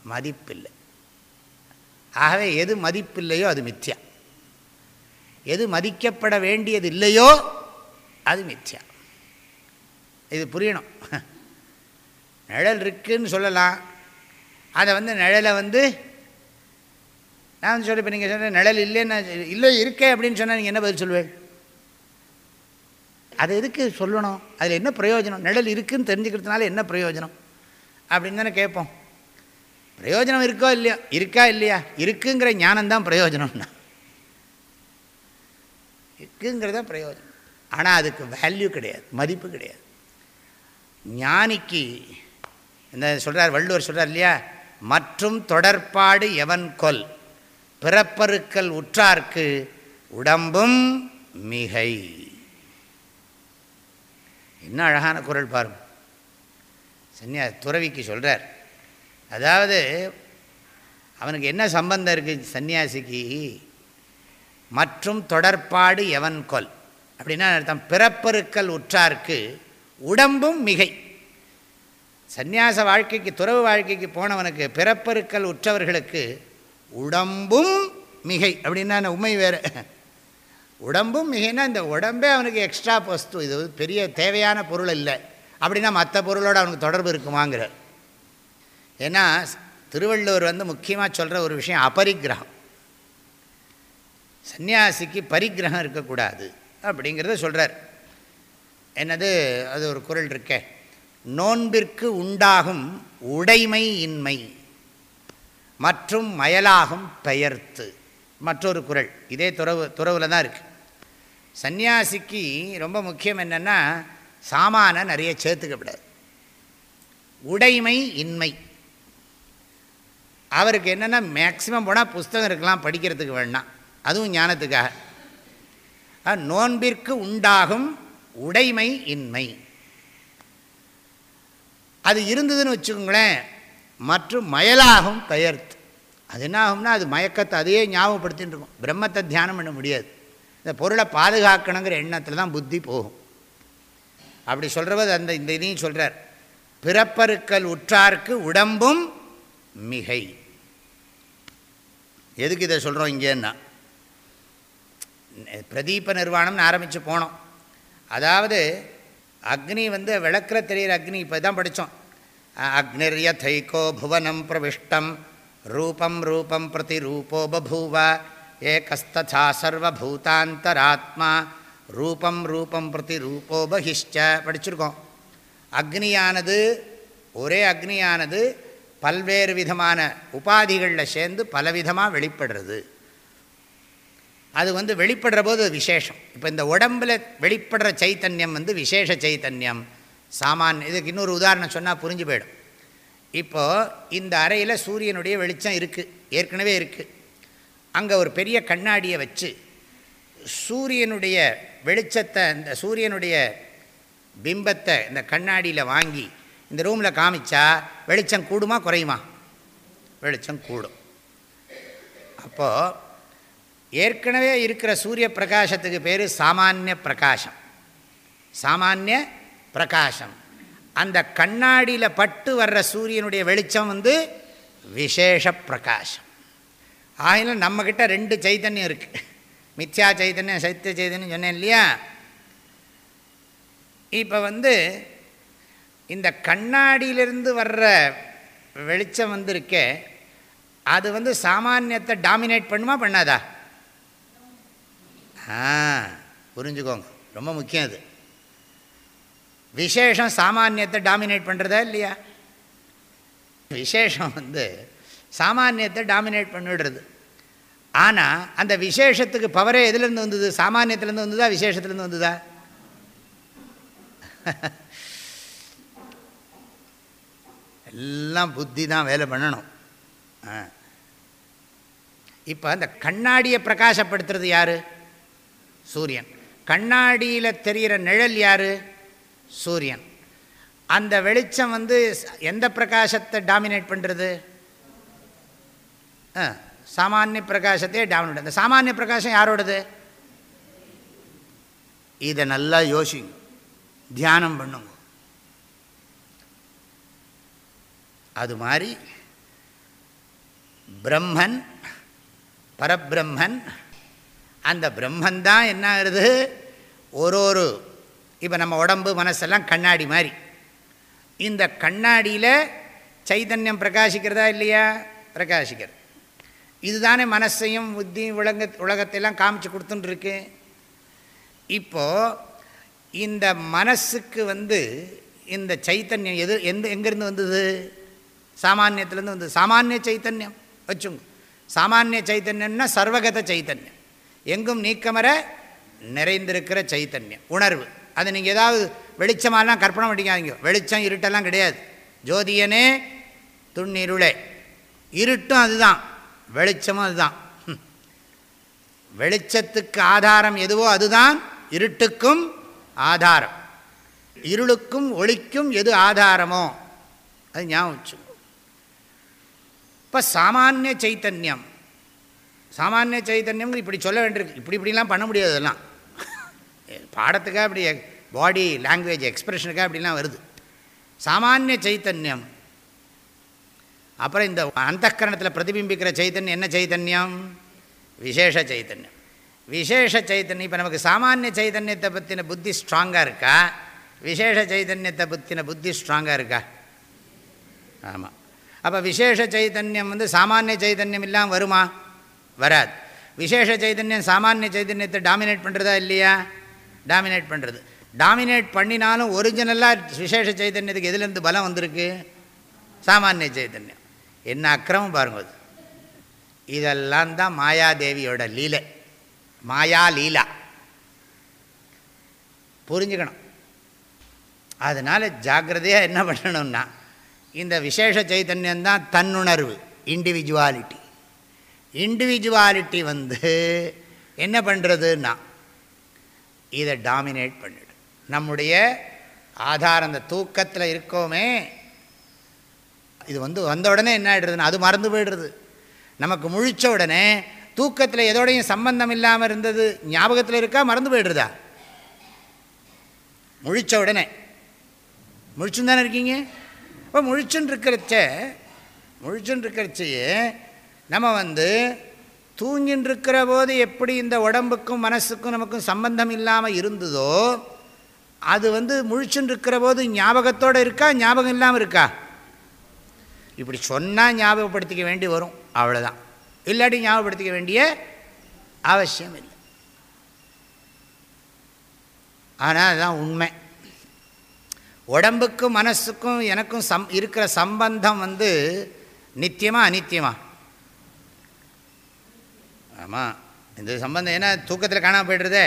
Speaker 1: மதிப்பில்லை ஆகவே எது மதிப்பில்லையோ அது மித்யா. எது மதிக்கப்பட வேண்டியது இல்லையோ அது மித்யா. இது புரியணும். நிழல் இருக்குன்னு சொல்லலாம். அதை வந்து நிழலை வந்து நான் சொல்லி இப்போ நீங்கள் சொன்ன நிழல் இல்லைன்னு இல்லை இருக்கே அப்படின்னு சொன்னால் நீங்கள் என்ன பதில் சொல்லுவேன் அது எதுக்கு சொல்லணும்? அதில் என்ன பிரயோஜனம்? நிழல் இருக்குதுன்னு தெரிஞ்சுக்கிறதுனால என்ன பிரயோஜனம்? அப்படின்னு தானே கேட்போம். பிரயோஜனம் இருக்கோ இல்லையோ? இருக்கா இல்லையா? இருக்குங்கிற ஞானம்தான் பிரயோஜனம்னா. இருக்குங்கிறத பிரயோஜனம். ஆனால் அதுக்கு வேல்யூ கிடையாது மதிப்பு கிடையாது. ஞானிக்கு இந்த சொல்கிறார் வள்ளுவர் சொல்கிறார் இல்லையா? மற்றும் தொடர்பாடு எவன் கொல்? பிறப்பருக்கல் உற்றார்க்கு உடம்பும் மிகை. என்ன அழகான குரல் பாருங்க சன்னியா துறவிக்கு சொல்கிறார் அதாவது அவனுக்கு என்ன சம்பந்தம் இருக்குது சன்னியாசிக்கு? மற்றும் தொடர்பாடு எவன் கொல்? அப்படின்னா அர்த்தம் பிறப்பருக்கல் உற்றார்க்கு உடம்பும் மிகை. சந்நியாச வாழ்க்கைக்கு துறவு வாழ்க்கைக்கு போனவனுக்கு பிறப்பருக்கல் உற்றவர்களுக்கு உடம்பும் மிகை. அப்படின்னா உண்மை வேறு. உடம்பும் மிகைன்னா இந்த உடம்பே அவனுக்கு எக்ஸ்ட்ரா வஸ்து. இது பெரிய தேவையான பொருள் இல்லை. அப்படின்னா மற்ற பொருளோடு அவனுக்கு தொடர்பு இருக்குமாங்கிற. ஏன்னா திருவள்ளுவர் வந்து முக்கியமாக சொல்கிற ஒரு விஷயம் அபரிக்கிரகம். சந்நியாசிக்கு பரிகிரகம் இருக்கக்கூடாது அப்படிங்கிறத சொல்கிறார் என்னது? அது ஒரு குரல் இருக்கே. நோன்பிற்கு உண்டாகும் உடைமை இன்மை மற்றும் மயலாகும் பெயர்த்து. மற்றொரு குரல். இதே துறவு துறவில் தான் இருக்குது சந்நியாசிக்கு ரொம்ப முக்கியம் என்னென்னா சாமான நிறைய சேர்த்துக்கப்படாது உடைமை இன்மை. அவருக்கு என்னென்னா மேக்சிமம் போனால் புஸ்தகம் இருக்கலாம் படிக்கிறதுக்கு வேணாம். அதுவும் ஞானத்துக்காக. நோன்பிற்கு உண்டாகும் உடைமை இன்மை. அது இருந்ததுன்னு வச்சுக்கோங்களேன் மற்றும் மயலாகும் பெயர்த்து அது என்ன ஆகும்னா அது மயக்கத்தை அதையே ஞாபகப்படுத்தின்னு இருக்கும். பிரம்மத்தை தியானம் பண்ண முடியாது. இந்த பொருளை பாதுகாக்கணுங்கிற எண்ணத்தில் தான் புத்தி போகும். அப்படி சொல்கிறவர் அந்த இந்த இதையும் சொல்கிறார் பிறப்பருக்கல் உற்றார்க்கு உடம்பும் மிகை. எதுக்கு இதை சொல்கிறோம் இங்கேன்னா? பிரதீப நிர்வாணம்னு ஆரம்பித்து போனோம். அதாவது அக்னி வந்து விளக்கிற தெரிகிற அக்னி இப்போ தான் படித்தோம் அக்னிர்யதைகோ புவனம் பிரவிஷ்டம் ரூபம் ரூபம் பிரதி ரூபோ பபூவ ஏகஸ்தா சர்வூதாந்தராத்மா ரூபம் ரூபம் பிரதி ரூபோ பகிஷ்ட படிச்சிருக்கோம். அக்னியானது ஒரே அக்னியானது பல்வேறு விதமான உபாதிகளில் சேர்ந்து பலவிதமாக வெளிப்படுறது. அது வந்து வெளிப்படுற போது விசேஷம். இப்போ இந்த உடம்பில் வெளிப்படுற சைத்தன்யம் வந்து விசேஷ சைத்தன்யம். சாமான் இதுக்கு இன்னொரு உதாரணம் சொன்னால் புரிஞ்சு போயிடும். இப்போது இந்த அறையில் சூரியனுடைய வெளிச்சம் இருக்குது ஏற்கனவே இருக்குது அங்கே ஒரு பெரிய கண்ணாடியை வச்சு சூரியனுடைய வெளிச்சத்தை இந்த சூரியனுடைய பிம்பத்தை இந்த கண்ணாடியில் வாங்கி இந்த ரூமில் காமிச்சா வெளிச்சம் கூடுமா குறையுமா? வெளிச்சம் கூடும். அப்போது ஏற்கனவே இருக்கிற சூரிய பிரகாசத்துக்கு பேர் சாமானிய பிரகாசம். சாமானிய பிரகாசம். அந்த கண்ணாடியில் பட்டு வர்ற சூரியனுடைய வெளிச்சம் வந்து விசேஷ பிரகாசம். ஆயினும் நம்மக்கிட்ட ரெண்டு சைத்தன்யம் இருக்குது மித்யா சைத்தன்யம் சைத்திய சைத்தன்யம் சொன்னேன் இல்லையா? இப்போ வந்து இந்த கண்ணாடியிலிருந்து வர்ற வெளிச்சம் வந்திருக்கே அது வந்து சாமானியத்தை டாமினேட் பண்ணுமா பண்ணாதா? ஆ புரிஞ்சுக்கோங்க. ரொம்ப முக்கியம் அது. விசேஷம் சாமானியத்தை டாமினேட் பண்ணுறதா இல்லையா? விசேஷம் வந்து சாமானியத்தை டாமினேட் பண்ணிடுறது. ஆனால் அந்த விசேஷத்துக்கு பவரே எதுலேருந்து வந்தது? சாமானியத்துலேருந்து வந்ததா? விசேஷத்துலேருந்து வந்ததா? எல்லாம் புத்தி தான் வேலை பண்ணணும். இப்போ அந்த கண்ணாடியை பிரகாசப்படுத்துறது யார்? சூரியன். கண்ணாடியில் தெரிகிற நிழல் யார்? சூரியன். அந்த வெளிச்சம் வந்து எந்த பிரகாசத்தை டாமினேட் பண்ணுறது சாமானிய பிரகாசத்தையே டாமினேட் அந்த சாமானிய பிரகாசம் யாரோடது? இதை நல்லா யோசிங்க. தியானம் பண்ணுங்க. அது மாதிரி பிரம்மன் பரபிரம்மன் அந்த பிரம்மந்தான் என்ன ஆகுது ஒரு ஒரு இப்போ நம்ம உடம்பு மனசெல்லாம் கண்ணாடி மாதிரி. இந்த கண்ணாடியில் சைதன்யம் பிரகாசிக்கிறதா இல்லையா? பிரகாசிக்கிறது. இதுதானே மனசையும் புத்தியும் உலக உலகத்தையெல்லாம் காமிச்சு கொடுத்துட்டுருக்கு இப்போது இந்த மனசுக்கு வந்து இந்த சைத்தன்யம் எது எந்த எங்கேருந்து வந்தது? சாமானியத்துலேருந்து வந்தது. சாமானிய சைத்தன்யம் வச்சுங்க. சாமானிய சைத்தன்யம்னா சர்வகத சைத்தன்யம் எங்கும் நீக்கமர நிறைந்திருக்கிற சைத்தன்யம். உணர்வு. அது நீங்கள் ஏதாவது வெளிச்சமாலாம் கற்பனை பண்ணிக்காதீங்க. வெளிச்சம் இருட்டெல்லாம் கிடையாது. ஜோதியனே துண்ணிருளே. இருட்டும் அதுதான். வெளிச்சமும் அதுதான். வெளிச்சத்துக்கு ஆதாரம் எதுவோ அதுதான். இருட்டுக்கும் ஆதாரம். இருளுக்கும் ஒளிக்கும் எது ஆதாரமோ? அது ஞாபகம் இப்போ சாமானிய சைத்தன்யம். சாமானிய சைத்தன்யம் இப்படி சொல்ல வேண்டியிருக்கு. இப்படி இப்படிலாம் பண்ண முடியாது அதெல்லாம். பாடத்துக்காக அப்படி பாடி லாங்குவேஜ் எக்ஸ்பிரஷனுக்காக அப்படிலாம் வருது. சாமானிய சைத்தன்யம் அப்புறம் இந்த அந்தக்கரணத்தில் பிரதிபிம்பிக்கிற சைத்தன்யம் என்ன சைத்தன்யம் விசேஷ சைத்தன்யம் விசேஷ சைத்தன்யம் இப்போ நமக்கு சாமானிய சைத்தன்யத்தை பற்றின புத்தி ஸ்ட்ராங்காக இருக்கா? விசேஷ சைத்தன்யத்தை பற்றின புத்தி ஸ்ட்ராங்காக இருக்கா? ஆமாம் அப்போ விசேஷ சைத்தன்யம் வந்து சாமானிய சைத்தன்யம் இல்லாமல் வருமா? வராது. விசேஷ சைதன்யம் சாமானிய சைதன்யத்தை டாமினேட் பண்ணுறதா இல்லையா? டாமினேட் பண்ணுறது டாமினேட் பண்ணினாலும் ஒரிஜினலாக விசேஷ சைதன்யத்துக்கு எதுலேருந்து பலம் வந்திருக்கு? சாமானிய சைதன்யம். என்ன அக்கிரமம் பாருங்க. அது இதெல்லாம் தான் மாயாதேவியோட லீலை. மாயா லீலா. புரிஞ்சுக்கணும். அதனால் ஜாக்கிரதையாக என்ன பண்ணணும்னா இந்த விசேஷ சைத்தன்யந்தான் தன்னுணர்வு இண்டிவிஜுவாலிட்டி இண்டிவிஜுவாலிட்டி வந்து என்ன பண்ணுறதுன்னா இதை டாமினேட் பண்ணிடும். நம்முடைய ஆதாரம் அந்த தூக்கத்தில் இருக்கோமே இது வந்து வந்த உடனே என்ன ஆகிடுறதுன்னா அது மறந்து போயிடுறது. நமக்கு முழித்த உடனே தூக்கத்தில் எதோடையும் சம்பந்தம் இல்லாமல் இருந்தது ஞாபகத்தில் இருக்கா மறந்து போயிடுறதா? முழித்த உடனே. முழிச்சுன்னு தானே இருக்கீங்க? இப்போ முழிச்சுன்னு இருக்கிறச்ச முழிச்சுன்னு இருக்கிறச்சையே நம்ம வந்து தூங்கின்னு இருக்கிற போது எப்படி இந்த உடம்புக்கும் மனசுக்கும் நமக்கும் சம்பந்தம் இல்லாமல் இருந்ததோ அது வந்து முழிச்சுன்னு இருக்கிற போது ஞாபகத்தோடு இருக்கா ஞாபகம் இல்லாமல் இருக்கா? இப்படி சொன்னால் ஞாபகப்படுத்திக்க வேண்டி வரும் அவ்வளோதான் இல்லாட்டி ஞாபகப்படுத்திக்க வேண்டிய அவசியம் இல்லை. ஆனால் அதுதான் உண்மை. உடம்புக்கும் மனசுக்கும் எனக்கும் சம் இருக்கிற சம்பந்தம் வந்து நித்தியமாக அநித்தியமாக ஆமாம் இந்த சம்பந்தம் ஏன்னா தூக்கத்தில் காணாமல் போய்டுறதே.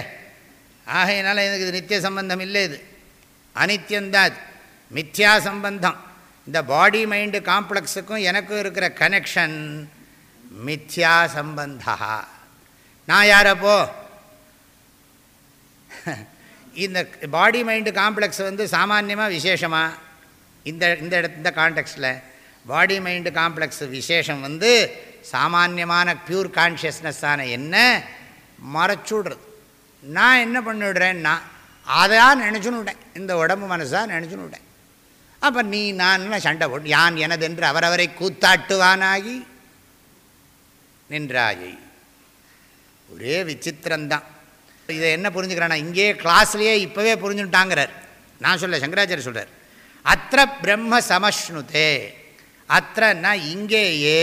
Speaker 1: ஆகையினால எனக்கு இது நித்திய சம்பந்தம் இல்லை இது. அனித்தியந்தான் அது மித்யா சம்பந்தம். இந்த பாடி மைண்டு காம்ப்ளெக்ஸுக்கும் எனக்கும் இருக்கிற கனெக்ஷன் மித்யா சம்பந்தா. நான் யாரப்போ இந்த பாடி மைண்டு காம்ப்ளெக்ஸ் வந்து சாமான்யமாக விசேஷமாக இந்த இந்த இடத்து இந்த கான்டெக்ஸ்டில் பாடி மைண்டு காம்ப்ளெக்ஸ் விசேஷம் வந்து சாமானியமான பியூர் கான்ஷியஸ்னஸ்ஸான என்ன? மறைச்சுடுறது நான் என்ன பண்ணிவிடுறேன்னா அதான் நினச்சுன்னு விட்டேன். இந்த உடம்பு மனசாக நினச்சுன்னு விட்டேன். அப்போ நீ நான் சண்டை போட்டு யான் எனதென்று அவரவரை கூத்தாட்டுவானாகி நின்றாயை. ஒரே விசித்திரம்தான். இதை என்ன புரிஞ்சுக்கிறானா இங்கே கிளாஸ்லேயே இப்போவே புரிஞ்சுட்டாங்கிறார். நான் சொல்ல சங்கராச்சாரிய சொல்கிறார் அத்த பிரம்ம சமஷ்ணுதே. அத்தன்னா இங்கேயே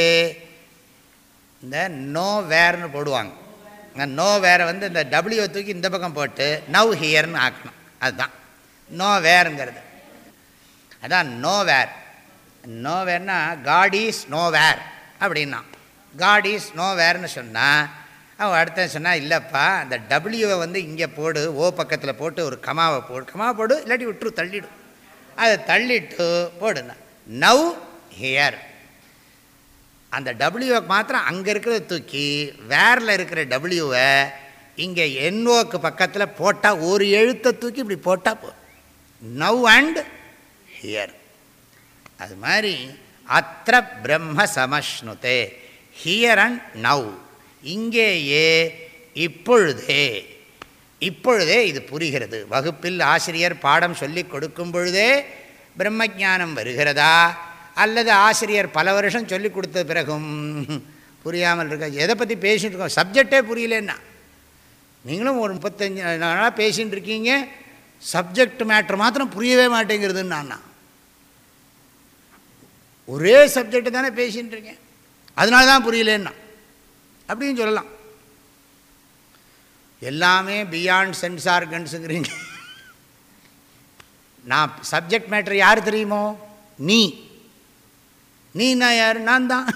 Speaker 1: இந்த நோ வேர்னு போடுவாங்க. நோ வேரை வந்து இந்த டபிள்யூ தூக்கி இந்த பக்கம் போட்டு நவ் ஹியர்னு ஆக்கணும். அதுதான். நோ வேருங்கிறது அதான் நோ வேர். நோ வேர்னா காட் இஸ் நோ வேர் அப்படின்னா. காட் இஸ் நோ வேர்னு சொன்னால் அவன் அடுத்த சொன்னால் இல்லைப்பா அந்த டபிள்யூவை வந்து இங்கே போடு ஓ பக்கத்தில் போட்டு ஒரு கமாவை போடு. கமாவை போடு இல்லாட்டி விட்டுரு தள்ளிடும் அதை தள்ளிட்டு போடுனா. நவ் ஹியர் அந்த டபிள்யூவை மாத்திரம் அங்கே இருக்கிறத தூக்கி வேரில் இருக்கிற டபிள்யூவை இங்கே என்ஓக்கு பக்கத்தில் போட்டால் ஒரு எழுத்தை தூக்கி இப்படி போட்டால் போ. நவ் அண்ட் ஹியர் அது மாதிரி அத்த பிரம்ம சமஷ்ணுதே ஹியர் அண்ட் நவ் இங்கேயே இப்பொழுதே. இப்பொழுதே இது புரிகிறது. வகுப்பில் ஆசிரியர் பாடம் சொல்லி கொடுக்கும் பொழுதே பிரம்மஜானம் வருகிறதா? அல்லது ஆசிரியர் பல வருஷம் சொல்லி கொடுத்த பிறகும் புரியாமல் இருக்க எதை பற்றி பேசிகிட்டு இருக்கோம்? சப்ஜெக்டே புரியலன்னா. நீங்களும் ஒரு முப்பத்தஞ்சு நாளாக பேசிகிட்டு இருக்கீங்க. சப்ஜெக்ட் மேட்ரு மாத்திரம் புரியவே மாட்டேங்கிறதுன்னு நான் ஒரே சப்ஜெக்டு தானே பேசின்னு இருக்கேன். அதனால தான் புரியலன்னா. அப்படின்னு சொல்லலாம். எல்லாமே பியாண்ட் சென்ஸ் ஆர்கன்ஸுங்கிறீங்க நான் சப்ஜெக்ட் மேட்ரு யார் தெரியுமோ? நீ. நான் யார்? நான் தான்.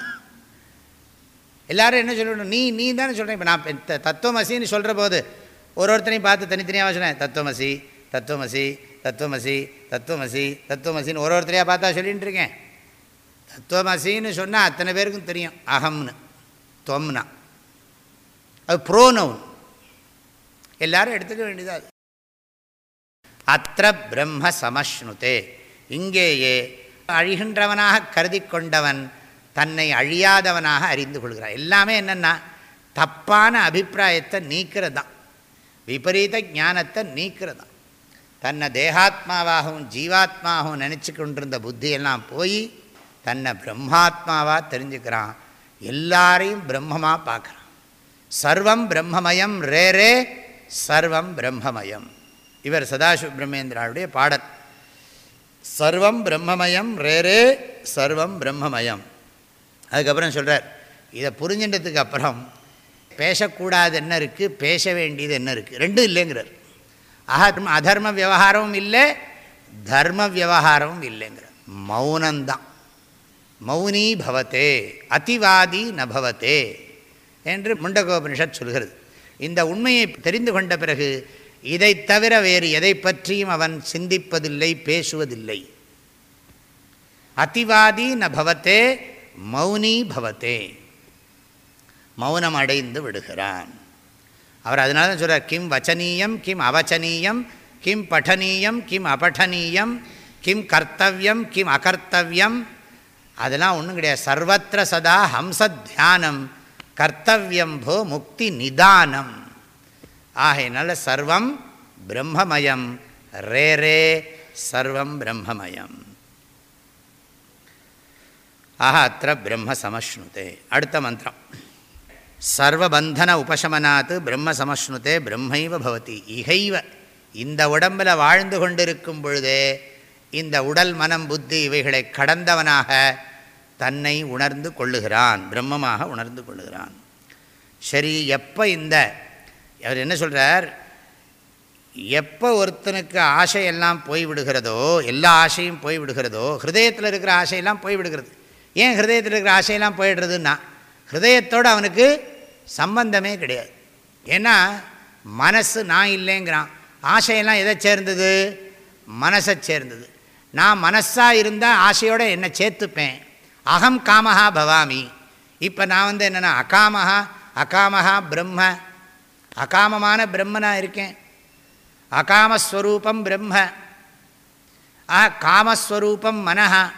Speaker 1: எல்லாரும் என்ன சொல்லணும்? நீ நீ தானே சொல்கிறேன் இப்போ நான் தத்துவமசின்னு சொல்கிற போது ஒரு ஒருத்தனையும் பார்த்து தனித்தனியாக சொன்னேன் தத்துவமசி தத்துவமசி தத்துவமசி தத்துவமசி தத்துவமசின்னு ஒரு ஒருத்தரையாக பார்த்தா சொல்லிகிட்டு இருக்கேன். தத்துவமசின்னு சொன்னால் அத்தனை பேருக்கும் தெரியும். அகம்னு தொம்னா. அது ப்ரோனவுன். எல்லாரும் எடுத்துக்க வேண்டியது அது. அத்த பிரம்ம சமஷ்ணுதே. இங்கேயே அழிகின்றவனாக கருதி கொண்டவன் தன்னை அழியாதவனாக அறிந்து கொள்கிறான். எல்லாமே என்னென்னா தப்பான அபிப்பிராயத்தை நீக்கிறது தான் விபரீத ஞானத்தை நீக்கிறது தான் தன்னை தேகாத்மாவாகவும் ஜீவாத்மாவும் நினச்சி கொண்டிருந்த புத்தியெல்லாம் போய் தன்னை பிரம்மாத்மாவாக தெரிஞ்சுக்கிறான். எல்லாரையும் பிரம்மமாக பார்க்குறான். சர்வம் பிரம்மமயம் ரே ரே சர்வம் பிரம்மமயம். இவர் சதாசிவ பிரம்மேந்திராவுடைய பாடல். சர்வம் பிரம்மமயம் ரேரே சர்வம் பிரம்மமயம். அதுக்கப்புறம் சொல்கிறார் இதை புரிஞ்சின்றதுக்கு அப்புறம் பேசக்கூடாது என்ன இருக்குது பேச வேண்டியது என்ன இருக்குது ரெண்டும் இல்லைங்கிறார். அகர்ம அதர்ம விவகாரமும் இல்லை தர்ம விவகாரமும் இல்லைங்கிறார். மௌனந்தான் மௌனி பவத்தே அதிவாதி நபவத்தே என்று முண்டகோபனிஷத் சொல்கிறது. இந்த உண்மையை தெரிந்து கொண்ட பிறகு இதை தவிர வேறு எதை பற்றியும் அவன் சிந்திப்பதில்லை பேசுவதில்லை. அதிவாதி ந பவத்தே மௌனி பவத்தே. மௌனம் அடைந்து விடுகிறான். அவர் அதனால தான் சொல்கிறார் கிம் வச்சனீயம் கிம் அவச்சனீயம் கிம் பட்டனீயம் கிம் அபட்டனீயம் கிம் கர்த்தவியம் கிம் அகர்த்தவியம். அதெல்லாம் ஒன்றும் கிடையாது. சர்வத்திர சதா ஹம்ச தியானம் கர்த்தவியம் போ முக்தி நிதானம். ஆகையினால சர்வம் பிரம்மமயம். ரே ரே சர்வம் பிரம்மமயம். ஆஹா அத்த பிரம்ம சமஷ்ணுதே அடுத்த மந்திரம். சர்வபந்தன உபசமனாத்து பிரம்ம சமஷ்ணுதே பிரம்மைவ பவதி. இகைவ இந்த உடம்பில் வாழ்ந்து கொண்டிருக்கும் பொழுதே இந்த உடல் மனம் புத்தி இவைகளை கடந்தவனாக தன்னை உணர்ந்து கொள்ளுகிறான். பிரம்மமாக உணர்ந்து கொள்ளுகிறான். சரி எப்போ இந்த அவர் என்ன சொல்கிறார் எப்போ ஒருத்தனுக்கு ஆசையெல்லாம் போய்விடுகிறதோ எல்லா ஆசையும் போய்விடுகிறதோ ஹிருதயத்தில் இருக்கிற ஆசையெல்லாம் போய்விடுகிறது. ஏன் ஹிருதயத்தில் இருக்கிற ஆசையெல்லாம் போயிடுறதுன்னா ஹிருதயத்தோடு அவனுக்கு சம்பந்தமே கிடையாது. ஏன்னா மனசு நான் இல்லைங்கிறான். ஆசையெல்லாம் எதை சேர்ந்தது? மனசை சேர்ந்தது. நான் மனசாக இருந்தால் ஆசையோடு என்னை சேர்த்துப்பேன். அகம் காமஹா பவாமி. இப்போ நான் வந்து என்னென்னா அகாமஹா அகாமஹா பிரம்ம அகாமமான பிரம்மனாக இருக்கேன். அகாமஸ்வரூபம் பிரம்ம. ஆ காமஸ்வரூபம் மனஹா.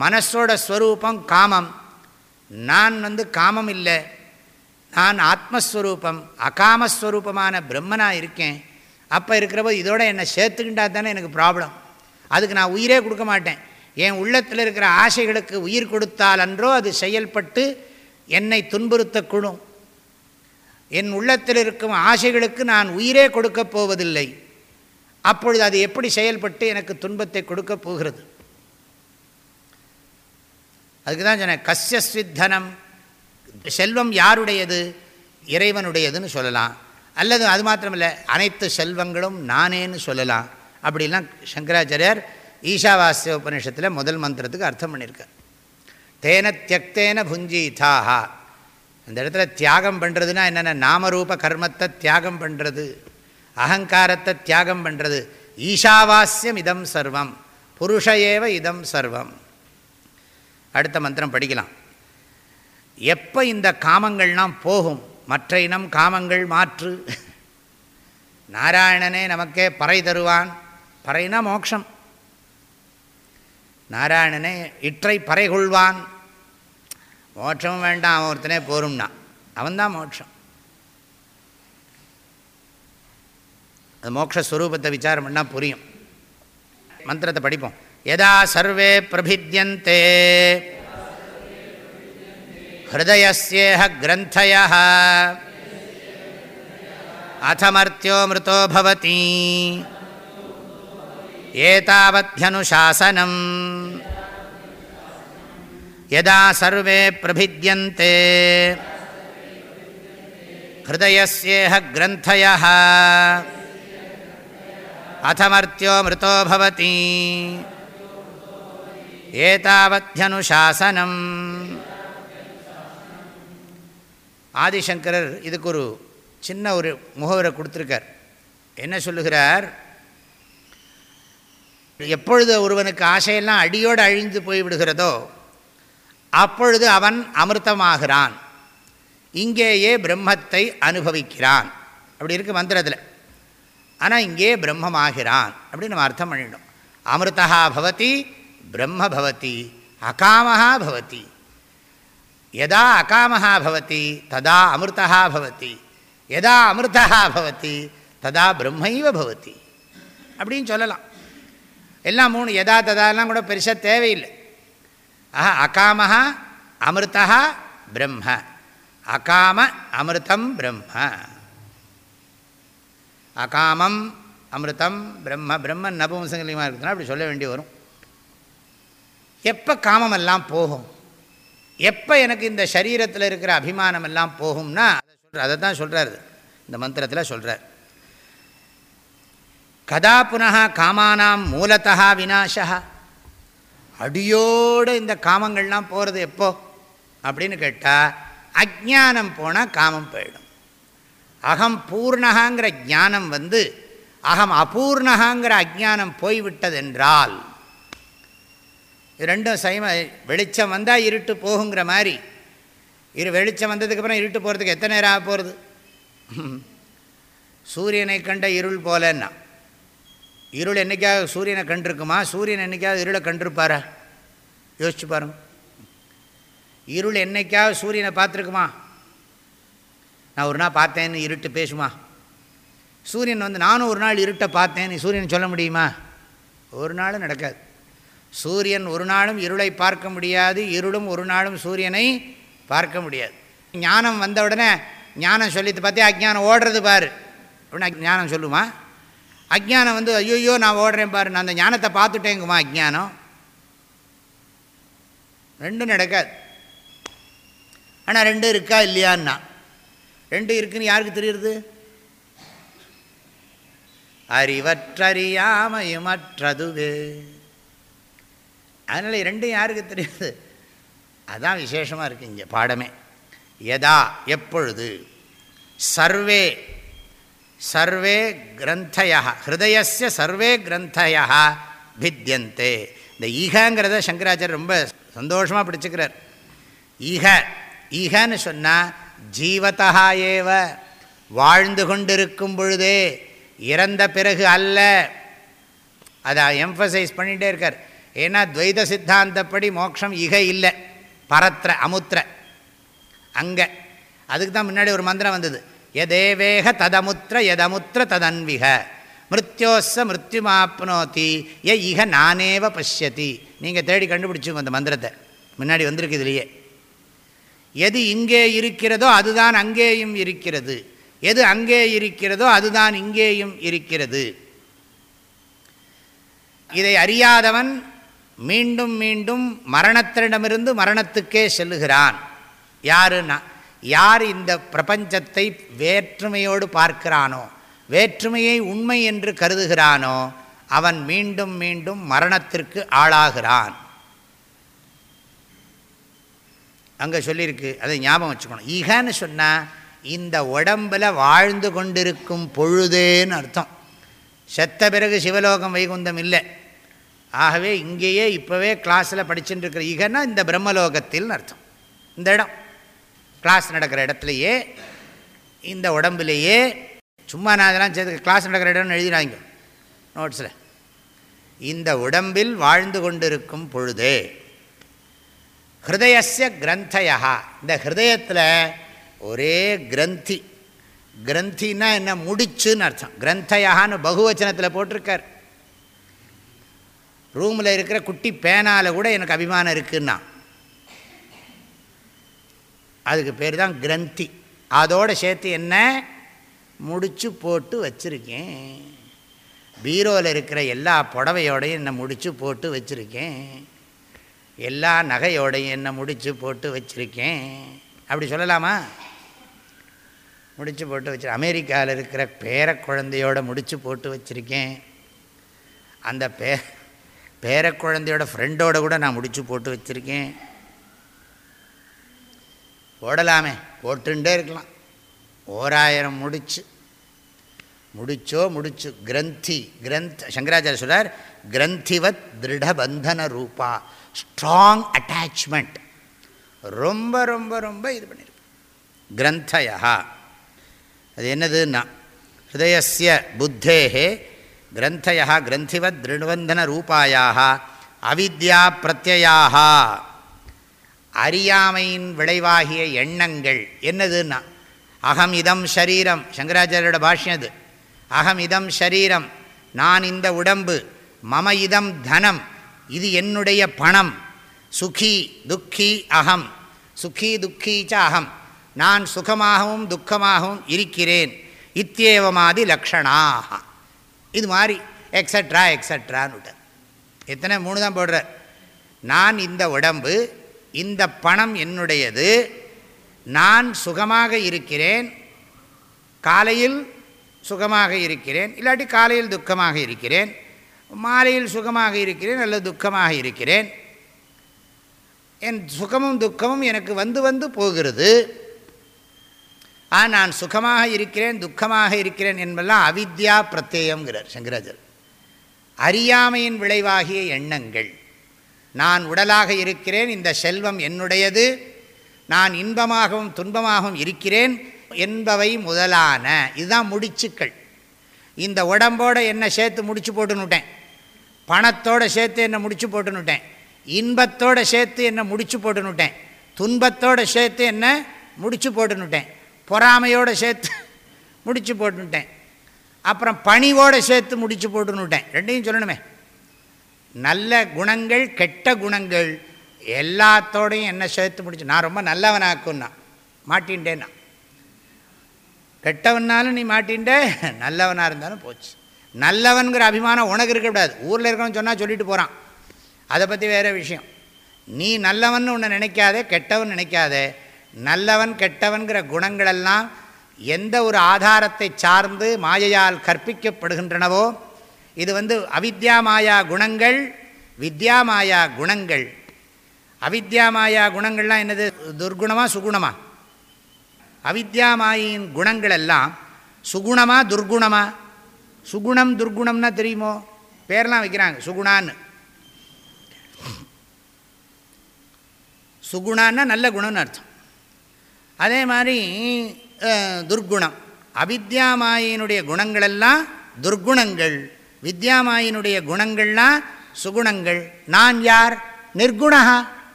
Speaker 1: மனசோட ஸ்வரூபம் காமம். நான் வந்து காமம் இல்லை. நான் ஆத்மஸ்வரூபம் அகாமஸ்வரூபமான பிரம்மனாக இருக்கேன். அப்போ இருக்கிறப்போ இதோட என்னை சேர்த்துக்கிட்டா தானே எனக்கு ப்ராப்ளம் அதுக்கு நான் உயிரே கொடுக்க மாட்டேன். என் உள்ளத்தில் இருக்கிற ஆசைகளுக்கு உயிர் கொடுத்தால் அன்றோ அது செயல்பட்டு என்னை துன்புறுத்தக்கூடும் என் உள்ளத்தில் இருக்கும் ஆசைகளுக்கு நான் உயிரே கொடுக்கப் போவதில்லை. அப்பொழுது அது எப்படி செயல்பட்டு எனக்கு துன்பத்தை கொடுக்கப் போகிறது? அதுக்கு தான் சொன்னேன் கஸ்யஸ்வித்தனம் செல்வம் யாருடையது? இறைவனுடையதுன்னு சொல்லலாம். அல்லது அது மாத்திரமில்லை அனைத்து செல்வங்களும் நானேன்னு சொல்லலாம். அப்படிலாம் சங்கராச்சாரியார் ஈஷாவாசிய உபநிஷத்தில் முதல் மந்திரத்துக்கு அர்த்தம் பண்ணியிருக்கார். தேன தியக்தேன புஞ்சீதாஹா. அந்த இடத்துல தியாகம் பண்ணுறதுனா என்னென்ன? நாமரூப கர்மத்தை தியாகம் பண்ணுறது அகங்காரத்தை தியாகம் பண்ணுறது ஈஷாவாஸ்யம் இதம் சர்வம் புருஷ ஏவ இதம் சர்வம். அடுத்த மந்திரம் படிக்கலாம். எப்போ இந்த காமங்கள்லாம் போகும்? மற்ற இனம் காமங்கள் மாற்று. நாராயணனே நமக்கே பறை தருவான். பறைனா மோக்ஷம். நாராயணனே இற்றை பறை கொள்வான். மோட்சமும் வேண்டாம் அவன் ஒருத்தனே போரும்னா. அவன்தான் மோட்சம். அது மோட்சஸ்வரூபத்தை விசாரம் பண்ணால் புரியும். மந்திரத்தை படிப்போம். எதா சர்வே பிரபித்தியந்தே? ஹிருதயசேஹ கிரந்தய அத்தமர்த்தியோ மிருதோ பவதி ஏதாவத்தியனுசாசனம் யதா சர்வே பிரபித்தியந்தே ஹிருதயஸ்யேஹ கிரந்தய अथमर्त्यो मृतो भवति ஏதாவத்யனுசாசனம் ஆதிசங்கரர் இதுக்கு ஒரு சின்ன ஒரு முகவரை கொடுத்துருக்கார் என்ன சொல்லுகிறார் எப்பொழுது ஒருவனுக்கு ஆசையெல்லாம் அடியோடு அழிந்து போய்விடுகிறதோ அப்பொழுது அவன் அமிர்தமாகிறான். இங்கேயே பிரம்மத்தை அனுபவிக்கிறான். அப்படி இருக்குது மந்திரத்தில். ஆனால் இங்கே பிரம்மமாகிறான் அப்படின்னு நம்ம அர்த்தம் பண்ணிடும் அமிர்தா பவதி பிரம்ம பவதி அகாமஹா பவதி. எதா அகாமஹா பவதி ததா அமிர்தா பவதி. எதா அமிர்தா பவதி ததா பிரம்மைவ பவதி. அப்படின்னு சொல்லலாம். எல்லாம் மூணு எதா ததாலாம் கூட பெருசாக தேவையில்லை. ஆஹா அகாமஹா அமிர்தா பிரம்ம. அகாம அமிர்தம் பிரம்ம. அகாமம் அமிர்தம் பிரம்ம. பிரம்மன் நபும்சங்கலியமாக இருக்குதுன்னா அப்படி சொல்ல வேண்டி வரும். எப்போ காமமெல்லாம் போகும்? எப்போ எனக்கு இந்த சரீரத்தில் இருக்கிற அபிமானம் எல்லாம் போகும்னா அதை சொல்கிற அதை தான் சொல்கிறார் இந்த மந்திரத்தில் சொல்கிறார் கதா புனா காமானாம் மூலத்தா வினாசா அடியோடு இந்த காமங்கள்லாம் போகிறது எப்போ? அப்படின்னு கேட்டால் அஜானம் போனால் காமம் போயிடும். அகம் பூர்ணகாங்கிற ஞானம் வந்து அகம் அபூர்ணகாங்கிற அஜானம் போய்விட்டதென்றால் ரெண்டும் சைம வெளிச்சம் வந்தால் இருட்டு போகுங்கிற மாதிரி. இரு வெளிச்சம் வந்ததுக்கப்புறம் இருட்டு போகிறதுக்கு எத்தனை நேரம் ஆக போகிறது சூரியனை கண்ட இருள் போலன்னா. இருள் என்றைக்காவது சூரியனை கண்டிருக்குமா? சூரியன் என்றைக்காவது இருளை கண்டிருப்பாரா? யோசிச்சு பாருங்க. இருள் என்னைக்காவது சூரியனை பார்த்துருக்குமா? நான் ஒரு நாள் பார்த்தேன்னு இருட்டு பேசுமா? சூரியன் வந்து நானும் ஒரு நாள் இருட்டை பார்த்தேன் நீ சூரியன் சொல்ல முடியுமா? ஒரு நாளும் நடக்காது. சூரியன் ஒரு நாளும் இருளை பார்க்க முடியாது இருளும் ஒரு நாளும் சூரியனை பார்க்க முடியாது. ஞானம் வந்த உடனே ஞானம் சொல்லிட்டு பார்த்தே அஜ்ஞானம் ஓடுறது பாரு. அப்படின்னு ஞானம் சொல்லுமா? அஜ்ஞானம் வந்து ஐயோயோ நான் ஓடுறேன் பாரு நான் அந்த ஞானத்தை பார்த்துட்டேங்குமா அஜ்ஞானம்? ரெண்டும் நடக்காது. ஆனால் ரெண்டும் இருக்கா இல்லையான்னா? ரெண்டு இருக்குன்னு யாருக்கு தெரியுறது? அறிவற்றறியாமையுமற்றதுவே. அதனால் ரெண்டும் யாருக்கு தெரியுது அதான் விசேஷமாக இருக்குது இங்கே பாடமே. எதா எப்பொழுது? சர்வே சர்வே கிரந்தயா ஹிருதயசிய சர்வே கிரந்தயா பித்தியந்தே இந்த ஈகங்கிறத சங்கராச்சாரியர் ரொம்ப சந்தோஷமாக பிடிச்சிக்கிறார். ஈக ஈகன்னு சொன்னால் ஜீவத்தா ஏவ வாழ்ந்து கொண்டிருக்கும் பொழுதே இறந்த பிறகு அல்ல. அதை எம்ஃபசைஸ் பண்ணிகிட்டே இருக்கார். ஏன்னா துவைத சித்தாந்தப்படி மோட்சம் இக இல்லை பரத்திர அமுத்திர அங்கே. அதுக்கு தான் முன்னாடி ஒரு மந்திரம் வந்தது. எதேவேக ததமுத்திர எதமுத்திர ததன்விக. மிருத்யோச மிருத்யுமாப்னோதி. எ இக நானேவ பஷ்யதி. நீங்கள் தேடி கண்டுபிடிச்சுங்க அந்த மந்திரத்தை. முன்னாடி வந்திருக்கு இதுலையே. எது இங்கே இருக்கிறதோ அதுதான் அங்கேயும் இருக்கிறது. எது அங்கே இருக்கிறதோ அதுதான் இங்கேயும் இருக்கிறது. இதை அறியாதவன் மீண்டும் மீண்டும் மரணத்தினிடமிருந்து மரணத்துக்கே செல்லுகிறான். யாருன்னா யார் இந்த பிரபஞ்சத்தை வேற்றுமையோடு பார்க்கிறானோ வேற்றுமையை உண்மை என்று கருதுகிறானோ அவன் மீண்டும் மீண்டும் மரணத்திற்கு ஆளாகிறான். அங்கே சொல்லியிருக்கு அதை ஞாபகம் வச்சுக்கணும். ஈகன்னு சொன்னால் இந்த உடம்பில் வாழ்ந்து கொண்டிருக்கும் பொழுதேன்னு அர்த்தம். செத்த பிறகு சிவலோகம் வைகுந்தம் இல்லை. ஆகவே இங்கேயே இப்போவே கிளாஸில் படிச்சுட்டு இருக்கிற ஈகன்னா இந்த பிரம்மலோகத்தில்னு அர்த்தம். இந்த இடம். கிளாஸ் நடக்கிற இடத்துலையே இந்த உடம்புலேயே சும்மா நான் அதெல்லாம் சேர்த்து கிளாஸ் நடக்கிற இடம்னு எழுதினாங்க நோட்ஸில் இந்த உடம்பில் வாழ்ந்து கொண்டிருக்கும் பொழுது ஹிருதயசிய கிரந்தயா இந்த ஹிருதயத்தில் ஒரே கிரந்தி. கிரந்தின்னா என்ன முடிச்சுன்னு அர்த்தம். கிரந்தயான்னு பகுவச்சனத்தில் போட்டிருக்கார். ரூமில் இருக்கிற குட்டி பேனால் கூட எனக்கு அபிமானம் இருக்குன்னா அதுக்கு பேர் தான் கிரந்தி. அதோடு சேர்த்து என்ன? முடிச்சு போட்டு வச்சுருக்கேன். பீரோவில் இருக்கிற எல்லா புடவையோடையும் என்னை முடிச்சு போட்டு வச்சுருக்கேன். எல்லா நகையோடையும் என்னை முடிச்சு போட்டு வச்சுருக்கேன். அப்படி சொல்லலாமா? முடிச்சு போட்டு வச்சு அமெரிக்காவில் இருக்கிற பேர குழந்தையோட முடிச்சு போட்டு வச்சுருக்கேன். அந்த பே பேர குழந்தையோட ஃப்ரெண்டோட கூட நான் முடிச்சு போட்டு வச்சுருக்கேன். ஓடலாமே போட்டுண்டே இருக்கலாம். ஓராயிரம் முடிச்சு. முடிச்சோ முடிச்சு. கிரந்தி கிரந்த் சங்கராச்சாரிய சொல்கிறார் கிரந்திவத் திருடபந்தன ரூபா. ஸ்ட்ராங் அட்டாச்மெண்ட் ரொம்ப ரொம்ப ரொம்ப இது பண்ணியிருக்கு கிரந்தயா அது என்னதுன்னா ஹிருதயசிய புத்தேகே கிரந்தயா கிரந்திவத் திருடபந்தன ரூபாயாக அவித்யா பிரத்யாக அறியாமையின் விளைவாகிய எண்ணங்கள். என்னதுன்னா அகம் இதம் ஷரீரம். சங்கராச்சாரியோட பாஷ்யம் அது. அகம் இதம் ஷரீரம். நான் இந்த உடம்பு மம இதம் தனம். இது என்னுடைய பணம். சுகி துக்கி அகம். சுகி துக்கீச்ச அகம். நான் சுகமாகவும் துக்கமாகவும் இருக்கிறேன். இத்தியேவமாதி லக்ஷணாக இது மாதிரி எக்ஸட்ரா எக்ஸட்ரான்னு விட்டார் எத்தனை? மூணு தான் போடுறார். நான் இந்த உடம்பு இந்த பணம் என்னுடையது நான் சுகமாக இருக்கிறேன் காலையில் சுகமாக இருக்கிறேன் இல்லாட்டி காலையில் துக்கமாக இருக்கிறேன் மாலையில் சுகமாக இருக்கிறேன் அல்லது துக்கமாக இருக்கிறேன். என் சுகமும் துக்கமும் எனக்கு வந்து வந்து போகிறது. ஆ நான் சுகமாக இருக்கிறேன் துக்கமாக இருக்கிறேன் என்பெல்லாம் அவித்யா பிரத்யேயங்கிறார் சங்கராஜர் அறியாமையின் விளைவாகிய எண்ணங்கள். நான் உடலாக இருக்கிறேன் இந்த செல்வம் என்னுடையது நான் இன்பமாகவும் துன்பமாகவும் இருக்கிறேன் என்பவை முதலான. இதுதான் முடிச்சுக்கள். இந்த உடம்போடு என்னை சேர்த்து முடிச்சு போட்டுன்னுட்டேன் பணத்தோடு சேர்த்து என்னை முடிச்சு போட்டுன்னுட்டேன் இன்பத்தோடு சேர்த்து என்னை முடிச்சு போட்டுன்னுட்டேன் துன்பத்தோடு சேர்த்து என்னை முடிச்சு போட்டுன்னுட்டேன் பொறாமையோடு சேர்த்து முடிச்சு போட்டுன்னுட்டேன் அப்புறம் பணிவோடு சேர்த்து முடிச்சு போட்டுன்னுட்டேன் ரெண்டையும் சொல்லணுமே. நல்ல குணங்கள் கெட்ட குணங்கள் எல்லாத்தோடையும் என்ன சேர்த்து முடிச்சு நான் ரொம்ப நல்லவனாக்குன்னா மாட்டின்ண்டேன்னா கெட்டவனாலும் நீ மாட்டின்ண்டே நல்லவனாக இருந்தாலும் போச்சு. நல்லவன்கிற அபிமானம் உனக்கு இருக்கக்கூடாது. ஊரில் இருக்கணும்னு சொன்னால் சொல்லிட்டு போகிறான் அதை பற்றி வேறு விஷயம். நீ நல்லவன் உன்னை நினைக்காதே கெட்டவன் நினைக்காதே. நல்லவன் கெட்டவன்கிற குணங்களெல்லாம் எந்த ஒரு ஆதாரத்தை சார்ந்து மாயையால் கற்பிக்கப்படுகின்றனவோ இது வந்து அவித்யா மாயா குணங்கள் வித்யா மாயா குணங்கள். அவித்யா மாயா குணங்கள்லாம் என்னது? துர்குணமா சுகுணமா? அவித்யாமாயின் குணங்கள் எல்லாம் சுகுணமா துர்குணமா? சுகுணம் துர்குணம்னா தெரியுமோ? பேரெலாம் வைக்கிறாங்க சுகுணான்னு. சுகுணான்னா நல்ல குணம்னு அர்த்தம். அதே மாதிரி துர்குணம். அவித்யாமாயினுடைய குணங்களெல்லாம் துர்குணங்கள். வித்யாமாயினுடைய குணங்கள்னா சுகுணங்கள். நான் யார்? நிர்குணா.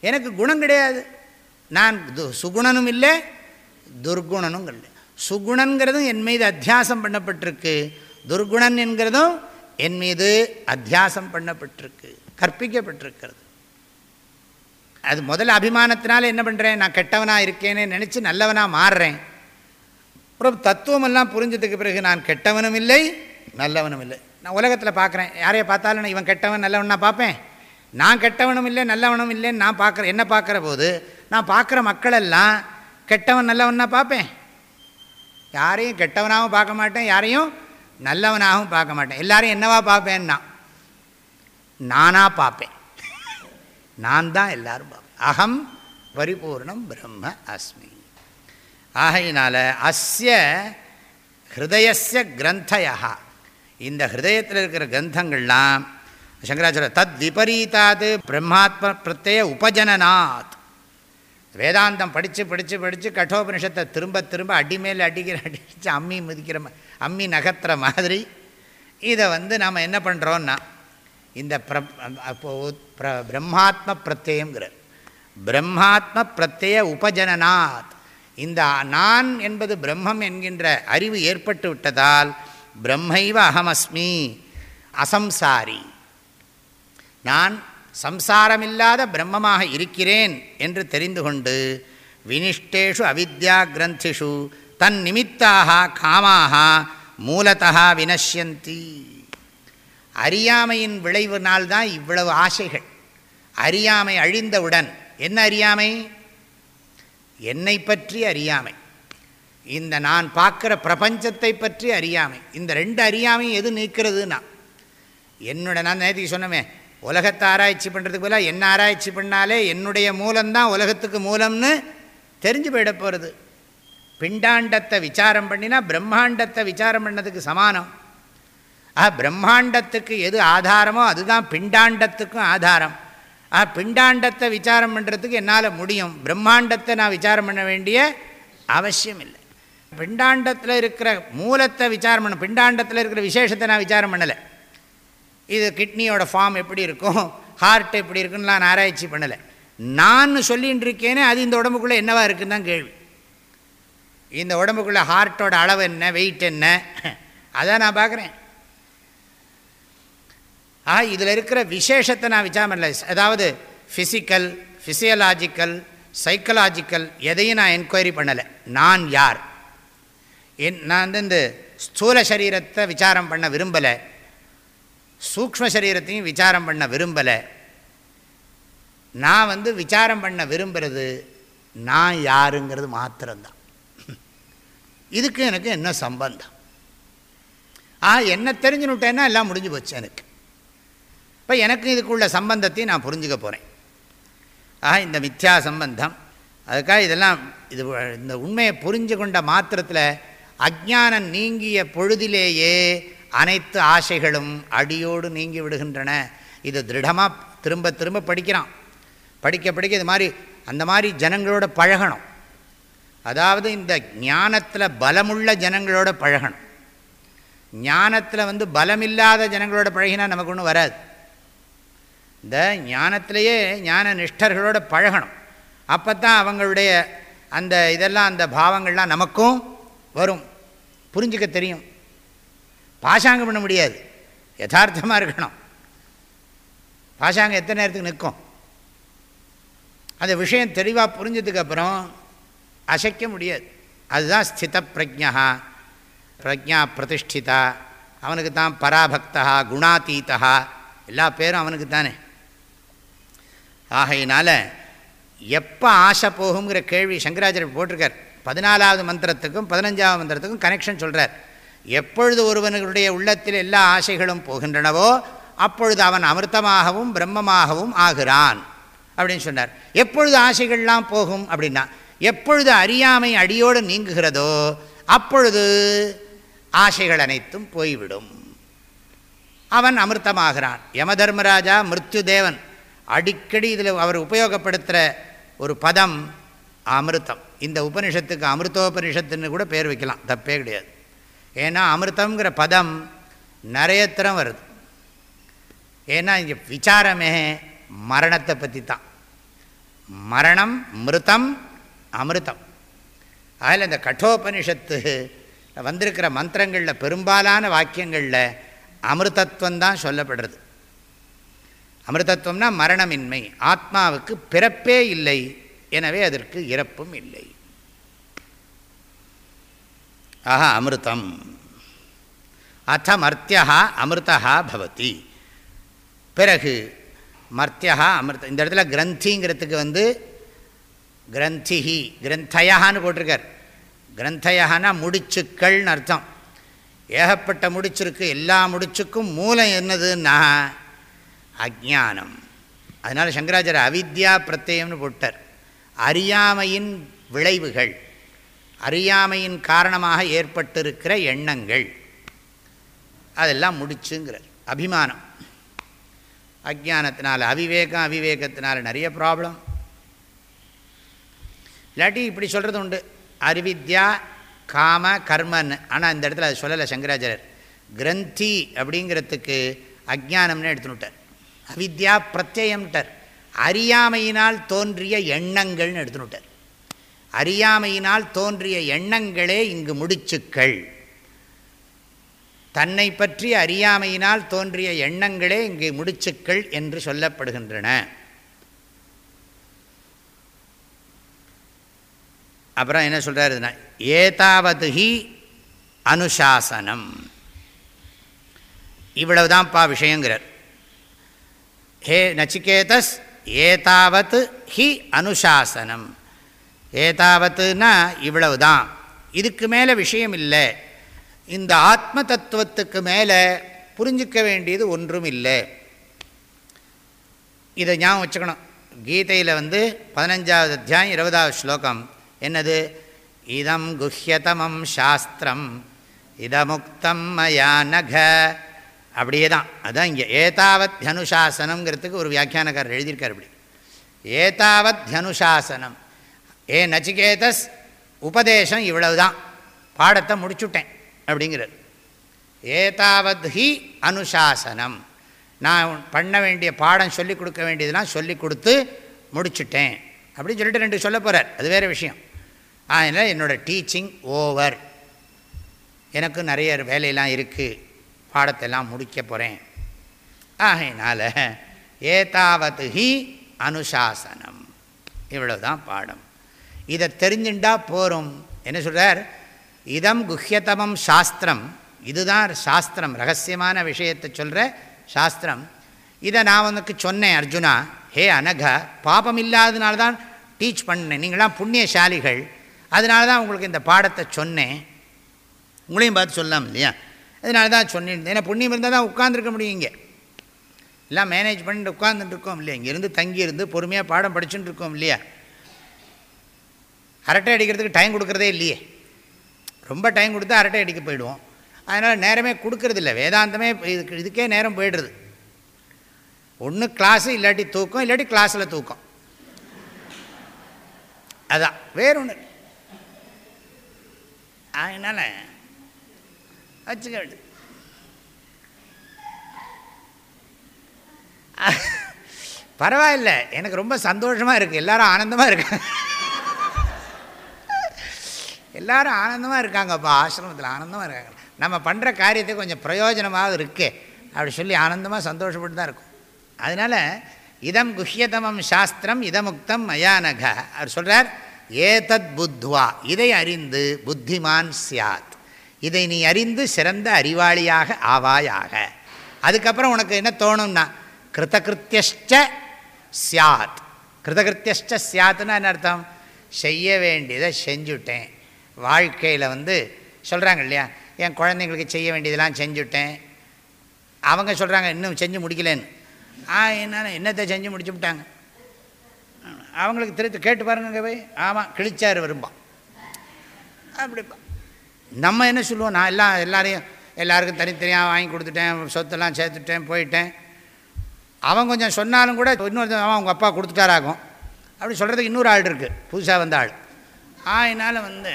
Speaker 1: எனக்கு குணம் கிடையாது. நான் சுகுணனும் இல்லை துர்குணனும் இல்லை. சுகுணங்கிறதும் என் மீது அத்தியாசம் பண்ணப்பட்டிருக்கு. துர்குணன் என்கிறதும் என் மீது அத்தியாசம் பண்ணப்பட்டிருக்கு. கற்பிக்கப்பட்டிருக்கிறது. அது முதல்ல அபிமானத்தினால என்ன பண்ணுறேன் நான் கெட்டவனாக இருக்கேன்னு நினச்சி நல்லவனாக மாறுறேன். அப்புறம் தத்துவமெல்லாம் புரிஞ்சதுக்கு பிறகு நான் கெட்டவனும் இல்லை நல்லவனும் இல்லை. நான் உலகத்தில் பார்க்குறேன். யாரையை பார்த்தாலும் நான் இவன் கெட்டவன் நல்லவன் நான் பார்ப்பேன். நான் கெட்டவனும் இல்லை நல்லவனும் இல்லைன்னு நான் பார்க்குற என்ன பார்க்குற போது நான் பார்க்குற மக்களெல்லாம் கெட்டவன் நல்லவனாக பார்ப்பேன். யாரையும் கெட்டவனாகவும் பார்க்க மாட்டேன் யாரையும் நல்லவனாகவும் பார்க்க மாட்டேன். எல்லாரையும் என்னவா பார்ப்பேன்னா நானாக பார்ப்பேன். நான் தான் எல்லோரும் பார்ப்பேன். அகம் பரிபூர்ணம் பிரம்ம அஸ்மி. ஆகையினால அஸ்ய ஹிருதயஸ்ய கிரந்தயா இந்த ஹிருதயத்தில் இருக்கிற கிரந்தங்கள்லாம் சங்கராச்சாரிய தத் விபரீதாது பிரம்மாத்ம பிரத்யேய உபஜனநாத் வேதாந்தம் படித்து படித்து படித்து கட்டோபனிஷத்தை திரும்ப திரும்ப அடிமேல் அடிக்கிற அடிச்சு அம்மி மிதிக்கிற அம்மி நகர்த்துற மாதிரி இதை வந்து நாம் என்ன பண்ணுறோன்னா இந்த பிர பிரம்மாத்ம பிரத்யேங்கிற பிரம்மாத்ம பிரத்யேய உபஜனநாத் இந்த நான் என்பது பிரம்மம் என்கின்ற அறிவு ஏற்பட்டு விட்டதால் பிரம்மைவ அகமஸ்மி அசம்சாரி. நான் சம்சாரமில்லாத பிரம்மமாக இருக்கிறேன் என்று தெரிந்து கொண்டு வினிஷ்டேஷு அவித்யா கிரந்திஷு தன் நிமித்தாக காமாக மூலத்தா வினஷ்யந்தி. அறியாமையின் விளைவினால்தான் இவ்வளவு ஆசைகள். அறியாமை அழிந்தவுடன் என்ன அறியாமை? என்னை பற்றி அறியாமை. இந்த நான் பார்க்குற பிரபஞ்சத்தை பற்றி அறியாமை. இந்த ரெண்டு அறியாமையும் எது நீக்கிறதுனா என்னோட நான் நேற்றுக்கு சொன்னமே உலகத்தை ஆராய்ச்சி பண்ணுறதுக்கு பதிலாக என்ன ஆராய்ச்சி பண்ணாலே என்னுடைய மூலம்தான் உலகத்துக்கு மூலம்னு தெரிஞ்சு போயிட போகிறது பிண்டாண்டத்தை விசாரம் பண்ணினா பிரம்மாண்டத்தை விசாரம் பண்ணதுக்கு சமானம். ஆ பிரம்மாண்டத்துக்கு எது ஆதாரமோ அதுதான் பிண்டாண்டத்துக்கும் ஆதாரம். ஆ பிண்டாண்டத்தை விசாரம் பண்ணுறதுக்கு என்னால் முடியும். பிரம்மாண்டத்தை நான் விசாரம் பண்ண வேண்டிய அவசியம் இல்லை. பிண்டாண்டத்தில் இருக்கிற மூலத்தை விசாரம் பண்ண பிண்டாண்டத்தில் இருக்கிற விசேஷத்தை நான் விசாரம் பண்ணலை. இது கிட்னியோட ஃபார்ம் எப்படி இருக்கும் ஹார்ட் எப்படி இருக்குன்னு நான் ஆராய்ச்சி பண்ணலை. நான் சொல்லின்னு இருக்கேனே அது இந்த உடம்புக்குள்ளே என்னவாக இருக்குன்னு தான் கேள்வி. இந்த உடம்புக்குள்ளே ஹார்ட்டோட அளவு என்ன வெயிட் என்ன? அதான் நான் பார்க்குறேன். ஆ இதில் இருக்கிற விசேஷத்தை நான் விசாரம் பண்ணல அதாவது ஃபிசிக்கல் ஃபிசியலாஜிக்கல் சைக்கலாஜிக்கல் எதையும் நான் என்கொயரி பண்ணலை. நான் யார்? என் நான் வந்து இந்த ஸ்தூல சரீரத்தை விசாரம் பண்ண விரும்பலை. சூக்ம சரீரத்தையும் விசாரம் பண்ண விரும்பலை. நான் வந்து விசாரம் பண்ண விரும்புகிறது நான் யாருங்கிறது மாத்திரம்தான். இதுக்கு எனக்கு என்ன சம்பந்தம்? ஆ என்ன தெரிஞ்சுனுட்டேன்னா எல்லாம் முடிஞ்சு போச்சு எனக்கு. இப்போ எனக்கு இதுக்குள்ள சம்பந்தத்தையும் நான் புரிஞ்சுக்க போகிறேன் ஆக இந்த மித்யா சம்பந்தம். அதுக்காக இதெல்லாம் இது இந்த உண்மையை புரிஞ்சு கொண்ட மாத்திரத்தில் அஜானம் நீங்கிய பொழுதிலேயே அனைத்து ஆசைகளும் அடியோடு நீங்கி விடுகின்றன. இது திருடமாக திரும்ப திரும்ப படிக்கிறான். படிக்க படிக்க இது மாதிரி அந்த மாதிரி ஜனங்களோட பழகணும். அதாவது இந்த ஞானத்தில் பலமுள்ள ஜனங்களோட பழகணும். ஞானத்தில் வந்து பலமில்லாத ஜனங்களோட பழகினா நமக்கு ஒன்றும் வராது. இந்த ஞானத்திலேயே ஞான நிஷ்டர்களோட பழகணும். அப்போ தான் அவங்களுடைய அந்த இதெல்லாம் அந்த பாவங்கள்லாம் நமக்கும் வரும். புரிஞ்சிக்க தெரியும். பாஷாங்கம் பண்ண முடியாது. யதார்த்தமாக இருக்கணும். பாஷாங்கம் எத்தனை நேரத்துக்கு நிற்கும்? அந்த விஷயம் தெளிவாக புரிஞ்சதுக்கப்புறம் அசைக்க முடியாது. அதுதான் ஸ்தித பிரஜா பிரஜா பிரதிஷ்டிதா. அவனுக்கு தான் பராபக்தா குணாதீதா. எல்லா பேரும் அவனுக்கு தானே ஆகையினால எப்போ ஆசை போகுங்கிற கேள்வி சங்கராச்சாரியர் போட்டிருக்கார். பதினாலாவது மந்திரத்துக்கும் பதினஞ்சாவது மந்திரத்துக்கும் கனெக்ஷன் சொல்கிறார் எப்பொழுது ஒருவனுடைய உள்ளத்தில் எல்லா ஆசைகளும் போகின்றனவோ அப்பொழுது அவன் அமிர்தமாகவும் பிரம்மமாகவும் ஆகிறான் அப்படின்னு சொன்னார். எப்பொழுது ஆசைகள்லாம் போகும் அப்படின்னா எப்பொழுது அறியாமை அடியோடு நீங்குகிறதோ அப்பொழுது ஆசைகள் அனைத்தும் போய்விடும். அவன் அமிர்தமாகிறான். யமதர்மராஜா மிருத்யு தேவன் அடிக்கடி இதில் அவர் உபயோகப்படுத்துகிற ஒரு பதம் அமிர்தம். இந்த உபனிஷத்துக்கு அமிர்தோபனிஷத்துன்னு கூட பேர் வைக்கலாம். தப்பே கிடையாது. ஏன்னா அமிர்தங்கிற பதம் நிறைய தரம் வருது. ஏன்னா இங்கே விசாரமே மரணத்தை பற்றி தான் மரணம் மிருத்தம் அமிர்தம். அதில் இந்த கட்டோபனிஷத்து வந்திருக்கிற மந்திரங்களில் பெரும்பாலான வாக்கியங்களில் அமிர்தத்துவம் தான் சொல்லப்படுறது. அமிர்தத்துவம்னா மரணமின்மை. ஆத்மாவுக்கு பிறப்பே இல்லை. எனவே அதற்கு இறப்பும் இல்லை. ஆஹா அமிர்தம். அத்த மர்த்தியா அமிர்தா பவதி. பிறகு மர்த்தியா அமிர்த இந்த இடத்துல கிரந்திங்கிறதுக்கு வந்து கிரந்திஹி கிரந்தயான்னு போட்டிருக்கார். கிரந்தயானா முடிச்சுக்கள்னு அர்த்தம். ஏகப்பட்ட முடிச்சிருக்கு. எல்லா முடிச்சுக்கும் மூலம் என்னதுன்னா அஜானம். அதனால் சங்கராச்சாரிய அவித்யா பிரத்யம்னு போட்டார். அறியாமையின் விளைவுகள் அறியாமையின் காரணமாக ஏற்பட்டிருக்கிற எண்ணங்கள் அதெல்லாம் முடிச்சுங்கிறார். அபிமானம். அஜானத்தினால் அவிவேகம் அவிவேகத்தினால் நிறைய ப்ராப்ளம் இல்லாட்டி இப்படி சொல்கிறது உண்டு. அறிவித்யா காம கர்மன்னு. ஆனால் இந்த இடத்துல அது சொல்லலை சங்கராச்சாரியர். கிரந்தி அப்படிங்கிறதுக்கு அஜானம்னு எடுத்துனுட்டார். அவித்யா பிரத்யம்ட்டார் அறியாமையினால் தோன்றிய எண்ணங்கள்னு எடுத்துனுட்டார். அறியாமையினால் தோன்றிய எண்ணங்களே இங்கு முடிச்சுக்கள். தன்னை பற்றி அறியாமையினால் தோன்றிய எண்ணங்களே இங்கு முடிச்சுக்கள் என்று சொல்லப்படுகின்றன. அப்புறம் என்ன சொல்கிறாருன்னா ஏதாவது ஹி அனுசாசனம். இவ்வளவுதான்ப்பா விஷயங்கிறார். ஹே நச்சிகேதஸ் ஏதாவத் ஹி அனுசாசனம். ஏதாவத்துனா இவ்வளவுதான். இதுக்கு மேலே விஷயம் இல்லை. இந்த ஆத்ம தத்துவத்துக்கு மேலே புரிஞ்சிக்க வேண்டியது ஒன்றும் இல்லை. இதை ஞாபகம் வச்சுக்கணும். கீதையில் வந்து பதினஞ்சாவது அத்தியாயம் இருபதாவது ஸ்லோகம். என்னது? இதம் குஹ்யதமம் சாஸ்திரம் இதமுக்தம் மயா நக அப்படியே தான் அதுதான் இங்கே ஏதாவத் தனுஷாசனம்ங்கிறதுக்கு ஒரு வியாக்கியானக்காரர் எழுதியிருக்கார் இப்படி. ஏதாவத் தனுசாசனம் ஏ நச்சிகேதஸ் உபதேசம் இவ்வளவு தான் பாடத்தை முடிச்சுட்டேன் அப்படிங்கிறது ஏதாவத் ஹி அனுசாசனம் நான் பண்ண வேண்டிய பாடம் சொல்லிக் கொடுக்க வேண்டியதெல்லாம் சொல்லி கொடுத்து முடிச்சுட்டேன். அப்படின்னு சொல்லிட்டு ரெண்டு சொல்ல போகிறார் அது வேறு விஷயம். அதனால் என்னோடய டீச்சிங் ஓவர் எனக்கு நிறைய வேலையெல்லாம் இருக்குது பாடத்தெல்லாம் முடிக்க போகிறேன் ஆகையினால் ஏதாவது ஹி அனுசாசனம். இவ்வளோ தான் பாடம். இதை தெரிஞ்சுண்டா போகும் என்ன சொல்கிறார் இதம் குஹ்யதமம் சாஸ்திரம். இதுதான் சாஸ்திரம் ரகசியமான விஷயத்தை சொல்கிற சாஸ்திரம். இதை நான் உனக்கு சொன்னேன் அர்ஜுனா. ஹே அனக பாபம் இல்லாததுனால தான் டீச் பண்ணேன். நீங்களாம் புண்ணியசாலிகள். அதனால தான் உங்களுக்கு இந்த பாடத்தை சொன்னேன். உங்களையும் பார்த்து சொல்லலாம் இல்லையா? அதனால தான் சொன்னிருந்தேன். ஏன்னா புண்ணியம் இருந்தால் தான் உட்காந்துருக்க முடியும் இங்கே. எல்லாம் மேனேஜ் பண்ணிட்டு உட்காந்துட்டு இருக்கோம் இல்லையா? இங்கேருந்து தங்கியிருந்து பொறுமையாக பாடம் படிச்சுட்டு இருக்கோம் இல்லையா? அரட்டை அடிக்கிறதுக்கு டைம் கொடுக்குறதே இல்லையே. ரொம்ப டைம் கொடுத்தா அரட்டை அடிக்க போயிடுவோம். அதனால் நேரமே கொடுக்கறதில்ல வேதாந்தமே இதுக்கு இதுக்கே நேரம் போயிடுறது. ஒன்று கிளாஸு இல்லாட்டி தூக்கம் இல்லாட்டி கிளாஸில் தூக்கம். அதான். வேறொன்று அதனால் வச்சுக்க பரவாயில்ல. எனக்கு ரொம்ப சந்தோஷமாக இருக்குது எல்லாரும் ஆனந்தமாக இருக்காங்க எல்லாரும் ஆனந்தமாக இருக்காங்கப்பா. ஆசிரமத்தில் ஆனந்தமாக இருக்காங்க. நம்ம பண்ணுற காரியத்தை கொஞ்சம் பிரயோஜனமாக இருக்கே. அப்படி சொல்லி ஆனந்தமாக சந்தோஷப்பட்டு தான் இருக்கும். அதனால் இதம் குஹ்யதமம் சாஸ்திரம் இதமுக்தம் மயானக. அவர் சொல்கிறார் ஏதத் புத்வா. இதை அறிந்து புத்திமான் சியாத். இதை நீ அறிந்து சிறந்த அறிவாளியாக ஆவாயாக. அதுக்கப்புறம் உனக்கு என்ன தோணும்னா கிருத்தகிருத்தியஷ்ட சியாத் கிருதகிருத்தியஷ்ட சியாத்துன்னா என்ன அர்த்தம்? செய்ய வேண்டியதை செஞ்சுட்டேன். வாழ்க்கையில் வந்து சொல்கிறாங்க இல்லையா என் குழந்தைங்களுக்கு செய்ய வேண்டியதெல்லாம் செஞ்சுட்டேன். அவங்க சொல்கிறாங்க இன்னும் செஞ்சு முடிக்கலன்னு. ஆ என்ன என்னத்தை செஞ்சு முடிச்சு விட்டாங்க? அவங்களுக்கு திருத்து கேட்டு பாருங்க போய். ஆமாம் கிழிச்சார் வரும்பான் அப்படிப்பா. நம்ம என்ன சொல்லுவோம்? நான் எல்லாம் எல்லாரையும் எல்லாருக்கும் தனித்தனியாக வாங்கி கொடுத்துட்டேன் சொத்தெல்லாம் சேர்த்துட்டேன் போயிட்டேன். அவன் கொஞ்சம் சொன்னாலும் கூட இன்னொருத்தன் அவன் அவங்க அப்பா கொடுத்துட்டாராகும். அப்படி சொல்கிறதுக்கு இன்னொரு ஆள் இருக்குது புதுசாக வந்த ஆள். ஆயினால் வந்து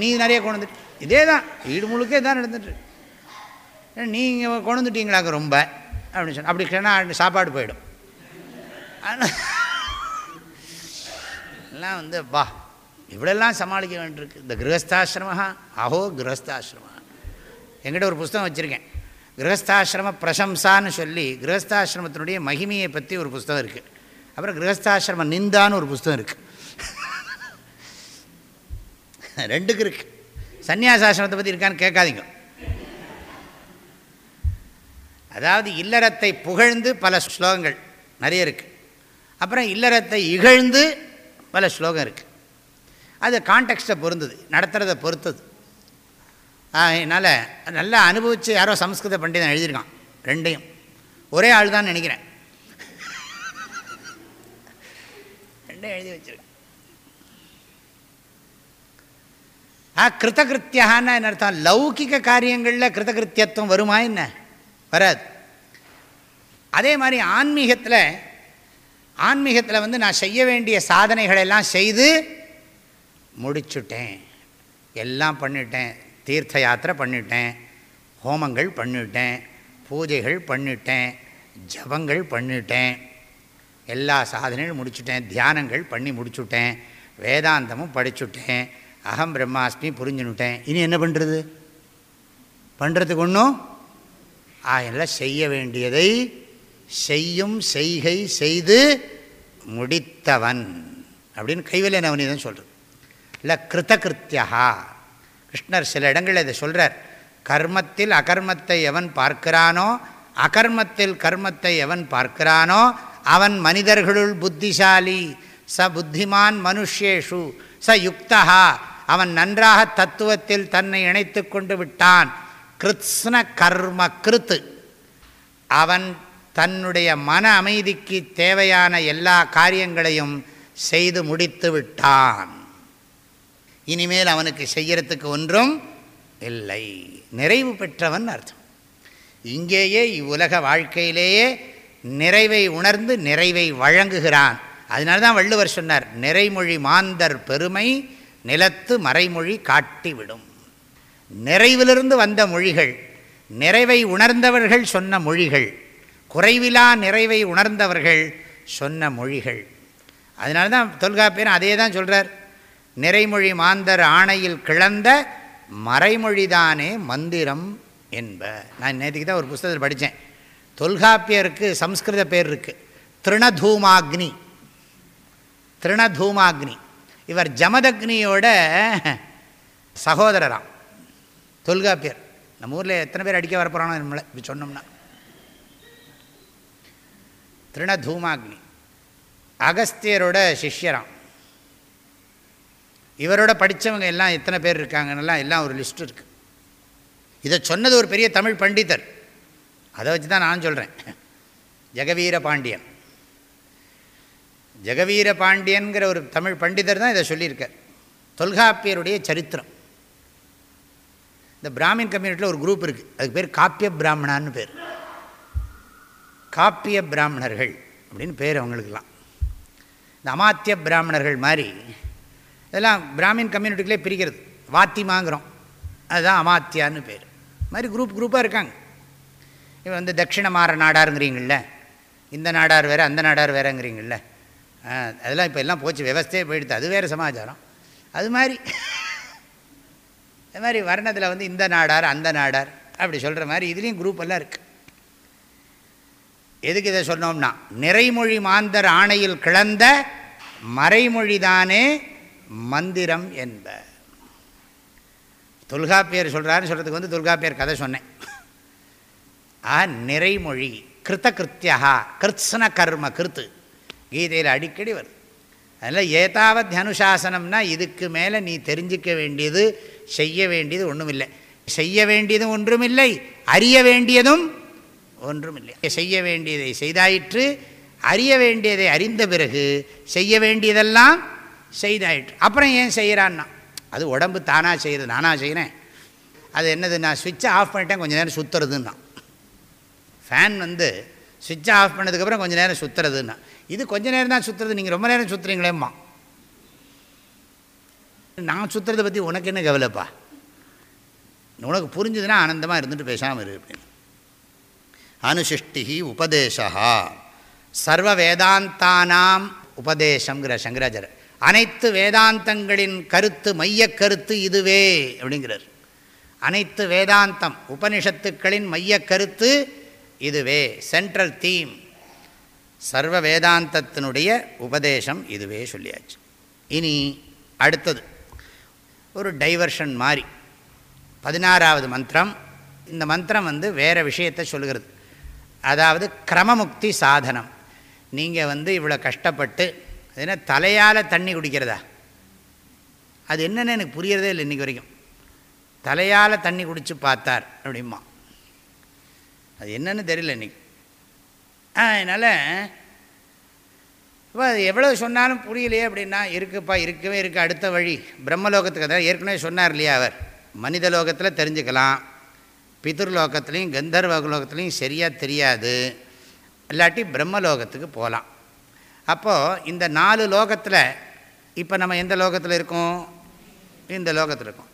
Speaker 1: நீ நிறைய கொண்டு வந்துட்டு இதே தான் வீடு முழுக்கே தான் நடந்துட்டு நீங்கள் கொண்டு வந்துட்டீங்களாக்க ரொம்ப அப்படின்னு சொன்ன அப்படி சொன்னால் சாப்பாடு போயிடும். எல்லாம் வந்து பா இவ்வளெல்லாம் சமாளிக்க வேண்டியிருக்கு. இந்த கிரகஸ்தாசிரமா அஹோ கிரகஸ்தாசிரமா என்கிட்ட ஒரு புஸ்தகம் வச்சுருக்கேன். கிரகஸ்தாசிரம பிரசம்சான்னு சொல்லி கிரகஸ்தாசிரமத்தினுடைய மகிமையை பற்றி ஒரு புஸ்தகம் இருக்குது அப்புறம் கிரகஸ்தாசிரம நிந்தான்னு ஒரு புஸ்தகம் இருக்குது ரெண்டுக்கு இருக்குது சன்னியாசாசிரமத்தை பற்றி இருக்கான்னு கேட்காதீங்க. அதாவது இல்லறத்தை புகழ்ந்து பல ஸ்லோகங்கள் நிறைய இருக்குது அப்புறம் இல்லறத்தை இகழ்ந்து பல ஸ்லோகம் இருக்குது அது கான்டெக்ஸ்ட்டை பொருந்தது நடத்துகிறத பொறுத்தது. அதனால் நல்லா அனுபவித்து யாரோ சம்ஸ்கிருத பண்டிதன் எழுதியிருக்கான் ரெண்டையும். ஒரே ஆள் தான் நினைக்கிறேன். ரெண்டையும் எழுதி வச்சிருக்கேன். ஆ கிருத்தகிருத்தியான்னு என்ன அர்த்தம்? லௌகிக காரியங்களில் கிருத்தகிருத்தியத்துவம் வருமா என்ன? வராது. அதே மாதிரி ஆன்மீகத்தில் ஆன்மீகத்தில் வந்து நான் செய்ய வேண்டிய சாதனைகளெல்லாம் செய்து முடிச்சுட்டேன். எல்லாம் பண்ணிட்டேன். தீர்த்த யாத்திரை பண்ணிட்டேன். ஹோமங்கள் பண்ணிட்டேன். பூஜைகள் பண்ணிட்டேன். ஜபங்கள் பண்ணிட்டேன். எல்லா சாதனையும் முடிச்சுட்டேன். தியானங்கள் பண்ணி முடிச்சுட்டேன். வேதாந்தமும் படிச்சுட்டேன். அகம் பிரம்மாஸ்மி புரிஞ்சுனுட்டேன் இனி என்ன பண்ணுறது பண்ணுறதுக்கு ஒன்றும் அதெல்லாம் செய்ய வேண்டியதை செய்யும் செய்கை செய்து முடித்தவன். அப்படின்னு கைவல்ய நவனிதான் சொல்கிறது இல்லை கிருத்தகிருத்தியா கிருஷ்ணர் சில இடங்களில் இதை சொல்கிறார் கர்மத்தில் அகர்மத்தை எவன் பார்க்கிறானோ அகர்மத்தில் கர்மத்தை எவன் பார்க்கிறானோ அவன் மனிதர்களுள் புத்திசாலி ச புத்திமான் மனுஷேஷு ச யுக்தா அவன் நன்றாக தத்துவத்தில் தன்னை இணைத்து கொண்டு விட்டான். கிருத்ஸ்ன கர்ம கிருத்து. அவன் தன்னுடைய மன அமைதிக்கு தேவையான எல்லா காரியங்களையும் செய்து முடித்து விட்டான். இனிமேல் அவனுக்கு செய்யறதுக்கு ஒன்றும் இல்லை. நிறைவு பெற்றவன் அர்த்தம். இங்கேயே இவ்வுலக வாழ்க்கையிலேயே நிறைவை உணர்ந்து நிறைவை வழங்குகிறான். அதனால தான் வள்ளுவர் சொன்னார் நிறைமொழி மாந்தர் பெருமை நிலத்து மறைமொழி காட்டிவிடும். நிறைவிலிருந்து வந்த மொழிகள் நிறைவை உணர்ந்தவர்கள் சொன்ன மொழிகள் குறைவிலா நிறைவை உணர்ந்தவர்கள் சொன்ன மொழிகள். அதனால தான் தொல்காப்பியன் அதே தான் சொல்கிறார் நிறைமொழி மாந்தர் ஆணையில் கிளந்த மறைமொழிதானே மந்திரம் என்ப. நான் நேற்றுக்கு தான் ஒரு புஸ்தகத்தில் படித்தேன் தொல்காப்பியருக்கு சம்ஸ்கிருத பேர் இருக்குது திருணதூமாக்னி. திருணதூமாக்னி. இவர் ஜமதக்னியோட சகோதரராம். தொல்காப்பியர். நம்ம ஊரில் எத்தனை பேர் அடிக்க வரப்போகிறானோ நம்மளை இப்படி சொன்னோம்னா. திருணதூமாக்னி. அகஸ்தியரோட சிஷ்யராம். இவரோட படித்தவங்க எல்லாம் எத்தனை பேர் இருக்காங்கன்னெல்லாம் எல்லாம் ஒரு லிஸ்ட் இருக்குது இதை சொன்னது ஒரு பெரிய தமிழ் பண்டிதர். அதை வச்சு தான் நான் சொல்கிறேன் ஜெகவீர பாண்டியன். ஜெகவீர பாண்டியன்கிற ஒரு தமிழ் பண்டிதர் தான் இதை சொல்லியிருக்கார். தொல்காப்பியருடைய சரித்திரம். இந்த பிராமின் கம்யூனிட்டியில் ஒரு குரூப் இருக்குது அதுக்கு பேர் காப்பிய பிராமணான்னு பேர். காப்பிய பிராமணர்கள் அப்படின்னு பேர் அவங்களுக்கெல்லாம். இந்த அமாத்திய பிராமணர்கள் மாதிரி இதெல்லாம் பிராமின் கம்யூனிட்டிகளே பிரிக்கிறது. வாத்திமாங்கிறோம். அதுதான் அமாத்தியான்னு பேர். மாதிரி குரூப் குரூப்பாக இருக்காங்க. இவன் வந்து தட்சிண மாற நாடாருங்கிறீங்கள இந்த நாடார் வேறு அந்த நாடார் வேறுங்கிறீங்கள அதெல்லாம் இப்போ எல்லாம் போச்சு. விவஸ்தையே போயிடுது அது வேறு சமாச்சாரம். அது மாதிரி அது மாதிரி வர்ணத்தில் வந்து இந்த நாடார் அந்த நாடார் அப்படி சொல்கிற மாதிரி இதுலேயும் குரூப் எல்லாம் இருக்குது எதுக்கு இதை சொன்னோம்னா நிறைமொழி மாந்தர் ஆணையில் கிளந்த மறைமொழிதானே மந்திரம் என்ப. தொல்காப்பியர் சொல்கிறாருன்னு சொல்கிறதுக்கு வந்து தொல்காப்பியர் கதை சொன்னேன். ஆ நிறைமொழி கிருத்த கிருத்தியா கிருத்ஸ்ன கர்ம கிருத்து. கீதையில் அடிக்கடி வருது. அதில் ஏதாவது அனுசாசனம்னா இதுக்கு மேலே நீ தெரிஞ்சிக்க வேண்டியது செய்ய வேண்டியது ஒன்றும் இல்லை செய்ய வேண்டியதும் ஒன்றுமில்லை அறிய வேண்டியதும் ஒன்றுமில்லை. செய்ய வேண்டியதை செய்தாயிற்று அறிய வேண்டியதை அறிந்த பிறகு செய்ய வேண்டியதெல்லாம் செய்தாயிட்டு அப்புறம் ஏன் செய்கிறான்னா அது உடம்பு தானாக செய்கிறது நானாக செய்கிறேன் அது என்னது நான் சுவிட்சை ஆஃப் பண்ணிட்டேன் கொஞ்சம் நேரம் சுற்றுறதுன்னா ஃபேன் வந்து சுவிட்சை ஆஃப் பண்ணதுக்கப்புறம் கொஞ்சம் நேரம் சுற்றுறதுன்னா இது கொஞ்சம் நேரம் தான் சுற்றுறது நீங்கள் ரொம்ப நேரம் சுற்றுறீங்களேம்மா நான் சுற்றுறதை பற்றி உனக்கு என்ன கவலைப்பா? உனக்கு புரிஞ்சுதுன்னா ஆனந்தமாக இருந்துட்டு பேசாமல் இரு அப்படின்னு. அனுசிஷ்டி உபதேசா சர்வ வேதாந்தானாம் உபதேசங்கிற சங்கராச்சாரர் அனைத்து வேதாந்தங்களின் கருத்து மையக் கருத்து இதுவே அப்படிங்கிறார். அனைத்து வேதாந்தம் உபனிஷத்துக்களின் மையக் கருத்து இதுவே சென்ட்ரல் தீம் சர்வ வேதாந்தத்தினுடைய உபதேசம் இதுவே சொல்லியாச்சு. இனி அடுத்தது ஒரு டைவர்ஷன் மாதிரி பதினாறாவது மந்திரம். இந்த மந்திரம் வந்து வேறு விஷயத்தை சொல்லுகிறது. அதாவது கிரமமுக்தி சாதனம். நீங்கள் வந்து இவ்வளோ கஷ்டப்பட்டு ஏன்னா தலையால் தண்ணி குடிக்கிறதா? அது என்னென்னு எனக்கு புரியறதே இல்லை இன்றைக்கி வரைக்கும். தலையால் தண்ணி குடித்து பார்த்தார் அப்படிமா அது என்னன்னு தெரியல இன்றைக்கி அதனால் இப்போ அது எவ்வளோ சொன்னாலும் புரியலையே அப்படின்னா இருக்குப்பா இருக்கவே இருக்குது அடுத்த வழி. பிரம்மலோகத்துக்கு அதாவது ஏற்கனவே சொன்னார் இல்லையா அவர்? மனித லோகத்தில் தெரிஞ்சுக்கலாம். பிதர்லோகத்துலேயும் கந்தர்வ லோகத்துலேயும் சரியாக தெரியாது. இல்லாட்டி பிரம்மலோகத்துக்கு போகலாம் அப்போது இந்த நாலு லோகத்தில் இப்போ நம்ம எந்த லோகத்தில் இருக்கோம்? இந்த லோகத்தில் இருக்கோம்.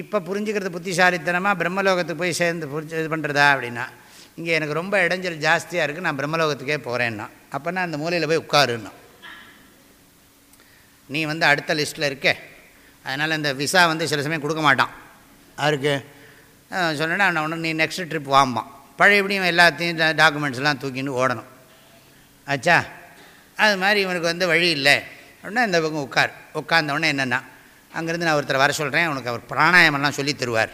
Speaker 1: இப்போ புரிஞ்சுக்கிறது புத்திசாலித்தனமாக பிரம்மலோகத்துக்கு போய் சேர்ந்து புரிஞ்சு இது பண்ணுறதா அப்படின்னா இங்கே எனக்கு ரொம்ப இடைஞ்சல் ஜாஸ்தியாக இருக்குது நான் பிரம்மலோகத்துக்கே போகிறேன்னா அப்போனா அந்த மூலையில் போய் உட்காருன்னா. நீ வந்து அடுத்த லிஸ்ட்டில் இருக்க. அதனால் இந்த விசா வந்து சில சமயம் கொடுக்க மாட்டான். அவருக்கு சொன்னேன்னா நான் ஒன்று நீ நெக்ஸ்ட் ட்ரிப் வாம்பான். பழையபடியும் எல்லாத்தையும் டாக்குமெண்ட்ஸ்லாம் தூக்கின்னு ஓடணும். ஆச்சா? அது மாதிரி இவனுக்கு வந்து வழி இல்லை. அப்படின்னா இந்த பக்கம் உட்கார். உட்கார்ந்தவொடனே என்னென்னா அங்கேருந்து நான் ஒருத்தர் வர சொல்கிறேன் உனக்கு அவர் பிராணாயமெல்லாம் சொல்லி தருவார்.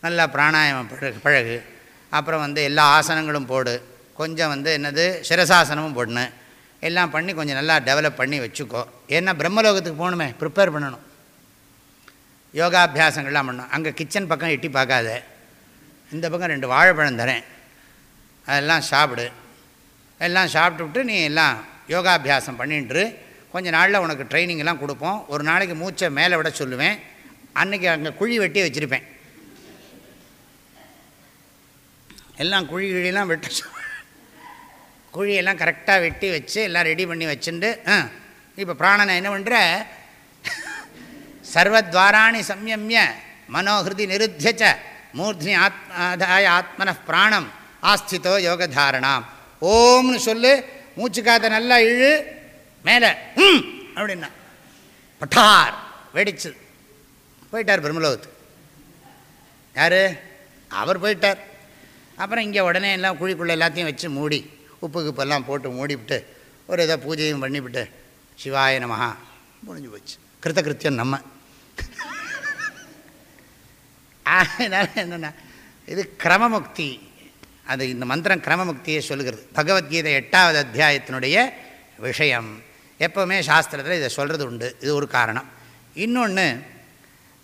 Speaker 1: நல்லா பிராணாயாமம் பழகு பழகு. அப்புறம் வந்து எல்லா ஆசனங்களும் போடு. கொஞ்சம் வந்து என்னது சிரசாசனமும் போடணும். எல்லாம் பண்ணி கொஞ்சம் நல்லா டெவலப் பண்ணி வச்சுக்கோ. ஏன்னா பிரம்மலோகத்துக்கு போகணுமே ப்ரிப்பேர் பண்ணணும். யோகாபியாசங்கள்லாம் பண்ணணும். அங்கே கிச்சன் பக்கம் எட்டி பார்க்காத. இந்த பக்கம் ரெண்டு வாழைப்பழம் தரேன். அதெல்லாம் சாப்பிடு. எல்லாம் சாப்பிட்டுவிட்டு நீ எல்லாம் யோகாபியாசம் பண்ணிட்டு கொஞ்ச நாளில் உனக்கு ட்ரைனிங் எல்லாம் கொடுப்போம். ஒரு நாளைக்கு மூச்சை மேலே விட சொல்லுவேன். அன்றைக்கி அங்கே குழி வெட்டி வச்சுருப்பேன். எல்லாம் குழி கிழிலாம் வெட்ட குழியெல்லாம் கரெக்டாக வெட்டி வச்சு எல்லாம் ரெடி பண்ணி வச்சுட்டு ஆ இப்போ பிராணனை என்ன பண்ணுற சர்வத்வாராணி சம்யமிய மனோஹிருதி நிருத்தியச்ச மூர்த்தினி ஆத்மாதாய ஆத்மன பிராணம் ஆஸ்திதோ யோகதாரணாம். ஓம்னு சொல்லு மூச்சு காத்த நல்லா இழு மேலே ம் அப்படின்னா. பட்டார் வெடிச்சு போயிட்டார் பிரம்மலோகத்து. யார்? அவர் போயிட்டார். அப்புறம் இங்கே உடனே எல்லாம் குழிக்குள்ளே எல்லாத்தையும் வச்சு மூடி உப்பு கிப்பெல்லாம் போட்டு மூடிவிட்டு ஒரு ஏதோ பூஜையும் பண்ணிவிட்டு சிவாய நமஹா முடிஞ்சு போச்சு. கிருத்தகிருத்தியம் நம்ம. அதனால் என்னென்னா இது கிரமமுக்தி. அது இந்த மந்திரம் கிரமமுக்தியை சொல்லுகிறது. பகவத்கீதை எட்டாவது அத்தியாயத்தினுடைய விஷயம். எப்போவுமே சாஸ்திரத்தில் இதை சொல்கிறது உண்டு. இது ஒரு காரணம். இன்னொன்று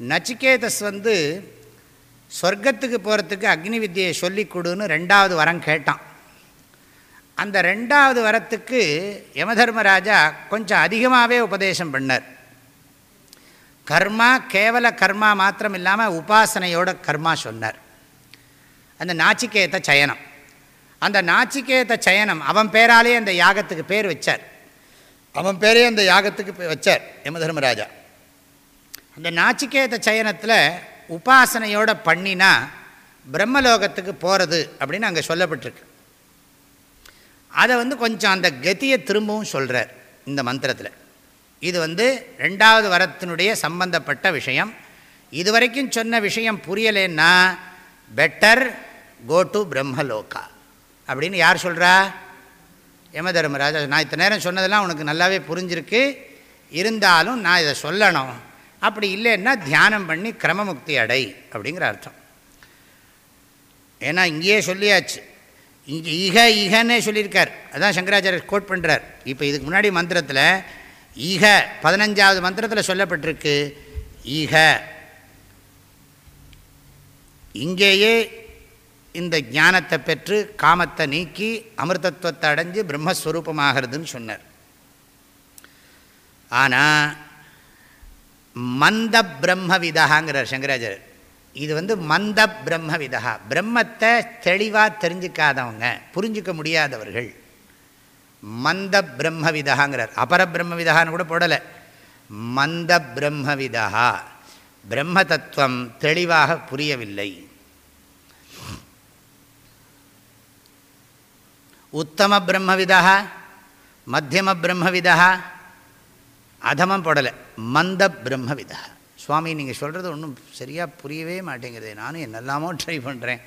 Speaker 1: நச்சிகேதஸ் வந்து சொர்க்கத்துக்கு போகிறதுக்கு அக்னி வித்தியை சொல்லி கொடுன்னு ரெண்டாவது வரம் கேட்டான். அந்த ரெண்டாவது வரத்துக்கு யமதர்மராஜா கொஞ்சம் அதிகமாகவே உபதேசம் பண்ணார். கர்மா கேவல கர்மா மாத்திரம் இல்லாமல் உபாசனையோட கர்மா சொன்னார். அந்த நாச்சிகேத சயனம். அந்த நாச்சிகேத சயனம் அவன் பேராலே அந்த யாகத்துக்கு பேர் வச்சார். அவன் பேரே அந்த யாகத்துக்கு வச்சார் யமதர்மராஜா. அந்த நாச்சிகேத சயனத்தில் உபாசனையோட பண்ணினா பிரம்மலோகத்துக்கு போகிறது அப்படின்னு அங்கே சொல்லப்பட்டிருக்கு. அதை வந்து கொஞ்சம் அந்த கதியை திரும்பவும் சொல்கிறார் இந்த மந்திரத்தில். இது வந்து ரெண்டாவது வரத்தினுடைய சம்பந்தப்பட்ட விஷயம். இதுவரைக்கும் சொன்ன விஷயம் புரியலைன்னா பெட்டர் கோ டு பிரம்மலோகா அப்படின்னு யார் சொல்கிறா யம தர்மராஜா. நான் இத்தனை நேரம் சொன்னதெல்லாம் உனக்கு நல்லாவே புரிஞ்சிருக்கு. இருந்தாலும் நான் இதை சொல்லணும். அப்படி இல்லைன்னா தியானம் பண்ணி கிரமமுக்தி அடை அப்படிங்கிற அர்த்தம். ஏன்னா இங்கேயே சொல்லியாச்சு. இங்கே ஈக இகன்னே சொல்லியிருக்கார். அதான் சங்கராச்சாரியர் கோட் பண்ணுறார் இப்போ இதுக்கு முன்னாடி மந்திரத்தில் ஈக பதினஞ்சாவது மந்திரத்தில் சொல்லப்பட்டிருக்கு. ஈக இங்கேயே இந்த ஞானத்தை பெற்று காமத்தை நீக்கி அமிர்தத்துவத்தை அடைஞ்சு பிரம்மஸ்வரூபமாகிறதுன்னு சொன்னார். ஆனால் மந்த பிரம்ம விதகாங்கிறார் சங்கராச்சாரியர். இது வந்து மந்த பிரம்மவிதா பிரம்மத்தை தெளிவாக தெரிஞ்சுக்காதவங்க புரிஞ்சிக்க முடியாதவர்கள் மந்த பிரம்மவிதாங்கிறார் அபர பிரம்மவிதான்னு கூட போடலை. மந்த பிரம்மவிதா பிரம்ம தத்துவம் தெளிவாக புரியவில்லை. உத்தம பிரம்மவிதா மத்தியம பிரம்மவிதா அதமம் போடலை மந்த பிரம்மவிதா. சுவாமி நீங்கள் சொல்கிறது ஒன்றும் சரியாக புரியவே மாட்டேங்கிறது நானும் என்னெல்லாமோ ட்ரை பண்ணுறேன்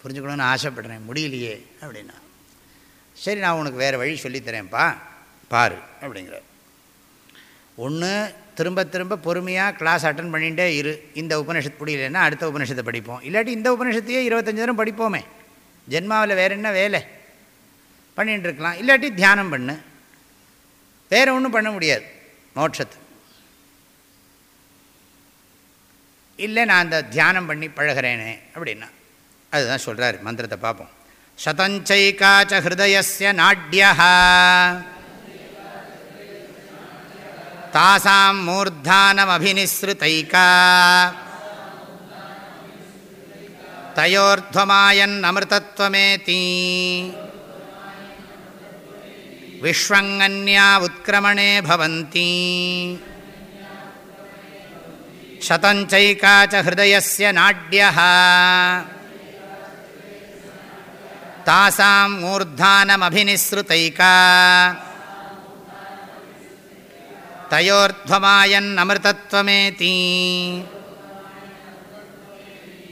Speaker 1: புரிஞ்சுக்கணும்னு ஆசைப்பட்றேன். முடியலையே அப்படின்னா. சரி நான் உனக்கு வேறு வழி சொல்லித்தரேன்ப்பா. பாரு அப்படிங்கிற ஒன்று திரும்ப திரும்ப பொறுமையாக கிளாஸ் அட்டன் பண்ணிகிட்டே இரு. இந்த உபனிஷத்து புரியலன்னா அடுத்த உபனிஷத்தை படிப்போம். இல்லாட்டி இந்த உபனிஷத்தையே இருபத்தஞ்சு தரம் படிப்போமே. ஜென்மாவில் வேறு என்ன வேலை? பண்ணிகிட்டு இருக்கலாம் இல்லாட்டி தியானம் பண்ணு. வேறு ஒன்றும் பண்ண முடியாது. மோட்சத்து. இல்லை நான் அந்த தியானம் பண்ணி பழகிறேனே அப்படின்னா. அதுதான் சொல்கிறார் மந்திரத்தை பார்ப்போம். சதஞ்சைக்காச்ச ஹிருதயஸ்ய நாட்யா தாசாம் மூர்தானமபினிஸ்ருதைகா தயோர்த்வமாயன் அமிர்தத்வமேதி. विश्वङ्गन्या उत्क्रमणे भवन्ति शतञ्चैका च हृदयस्य नाड्यः तासां मूर्धानमभिनिःसृतैका तयोर्ध्वमायन्नमृतत्वमेति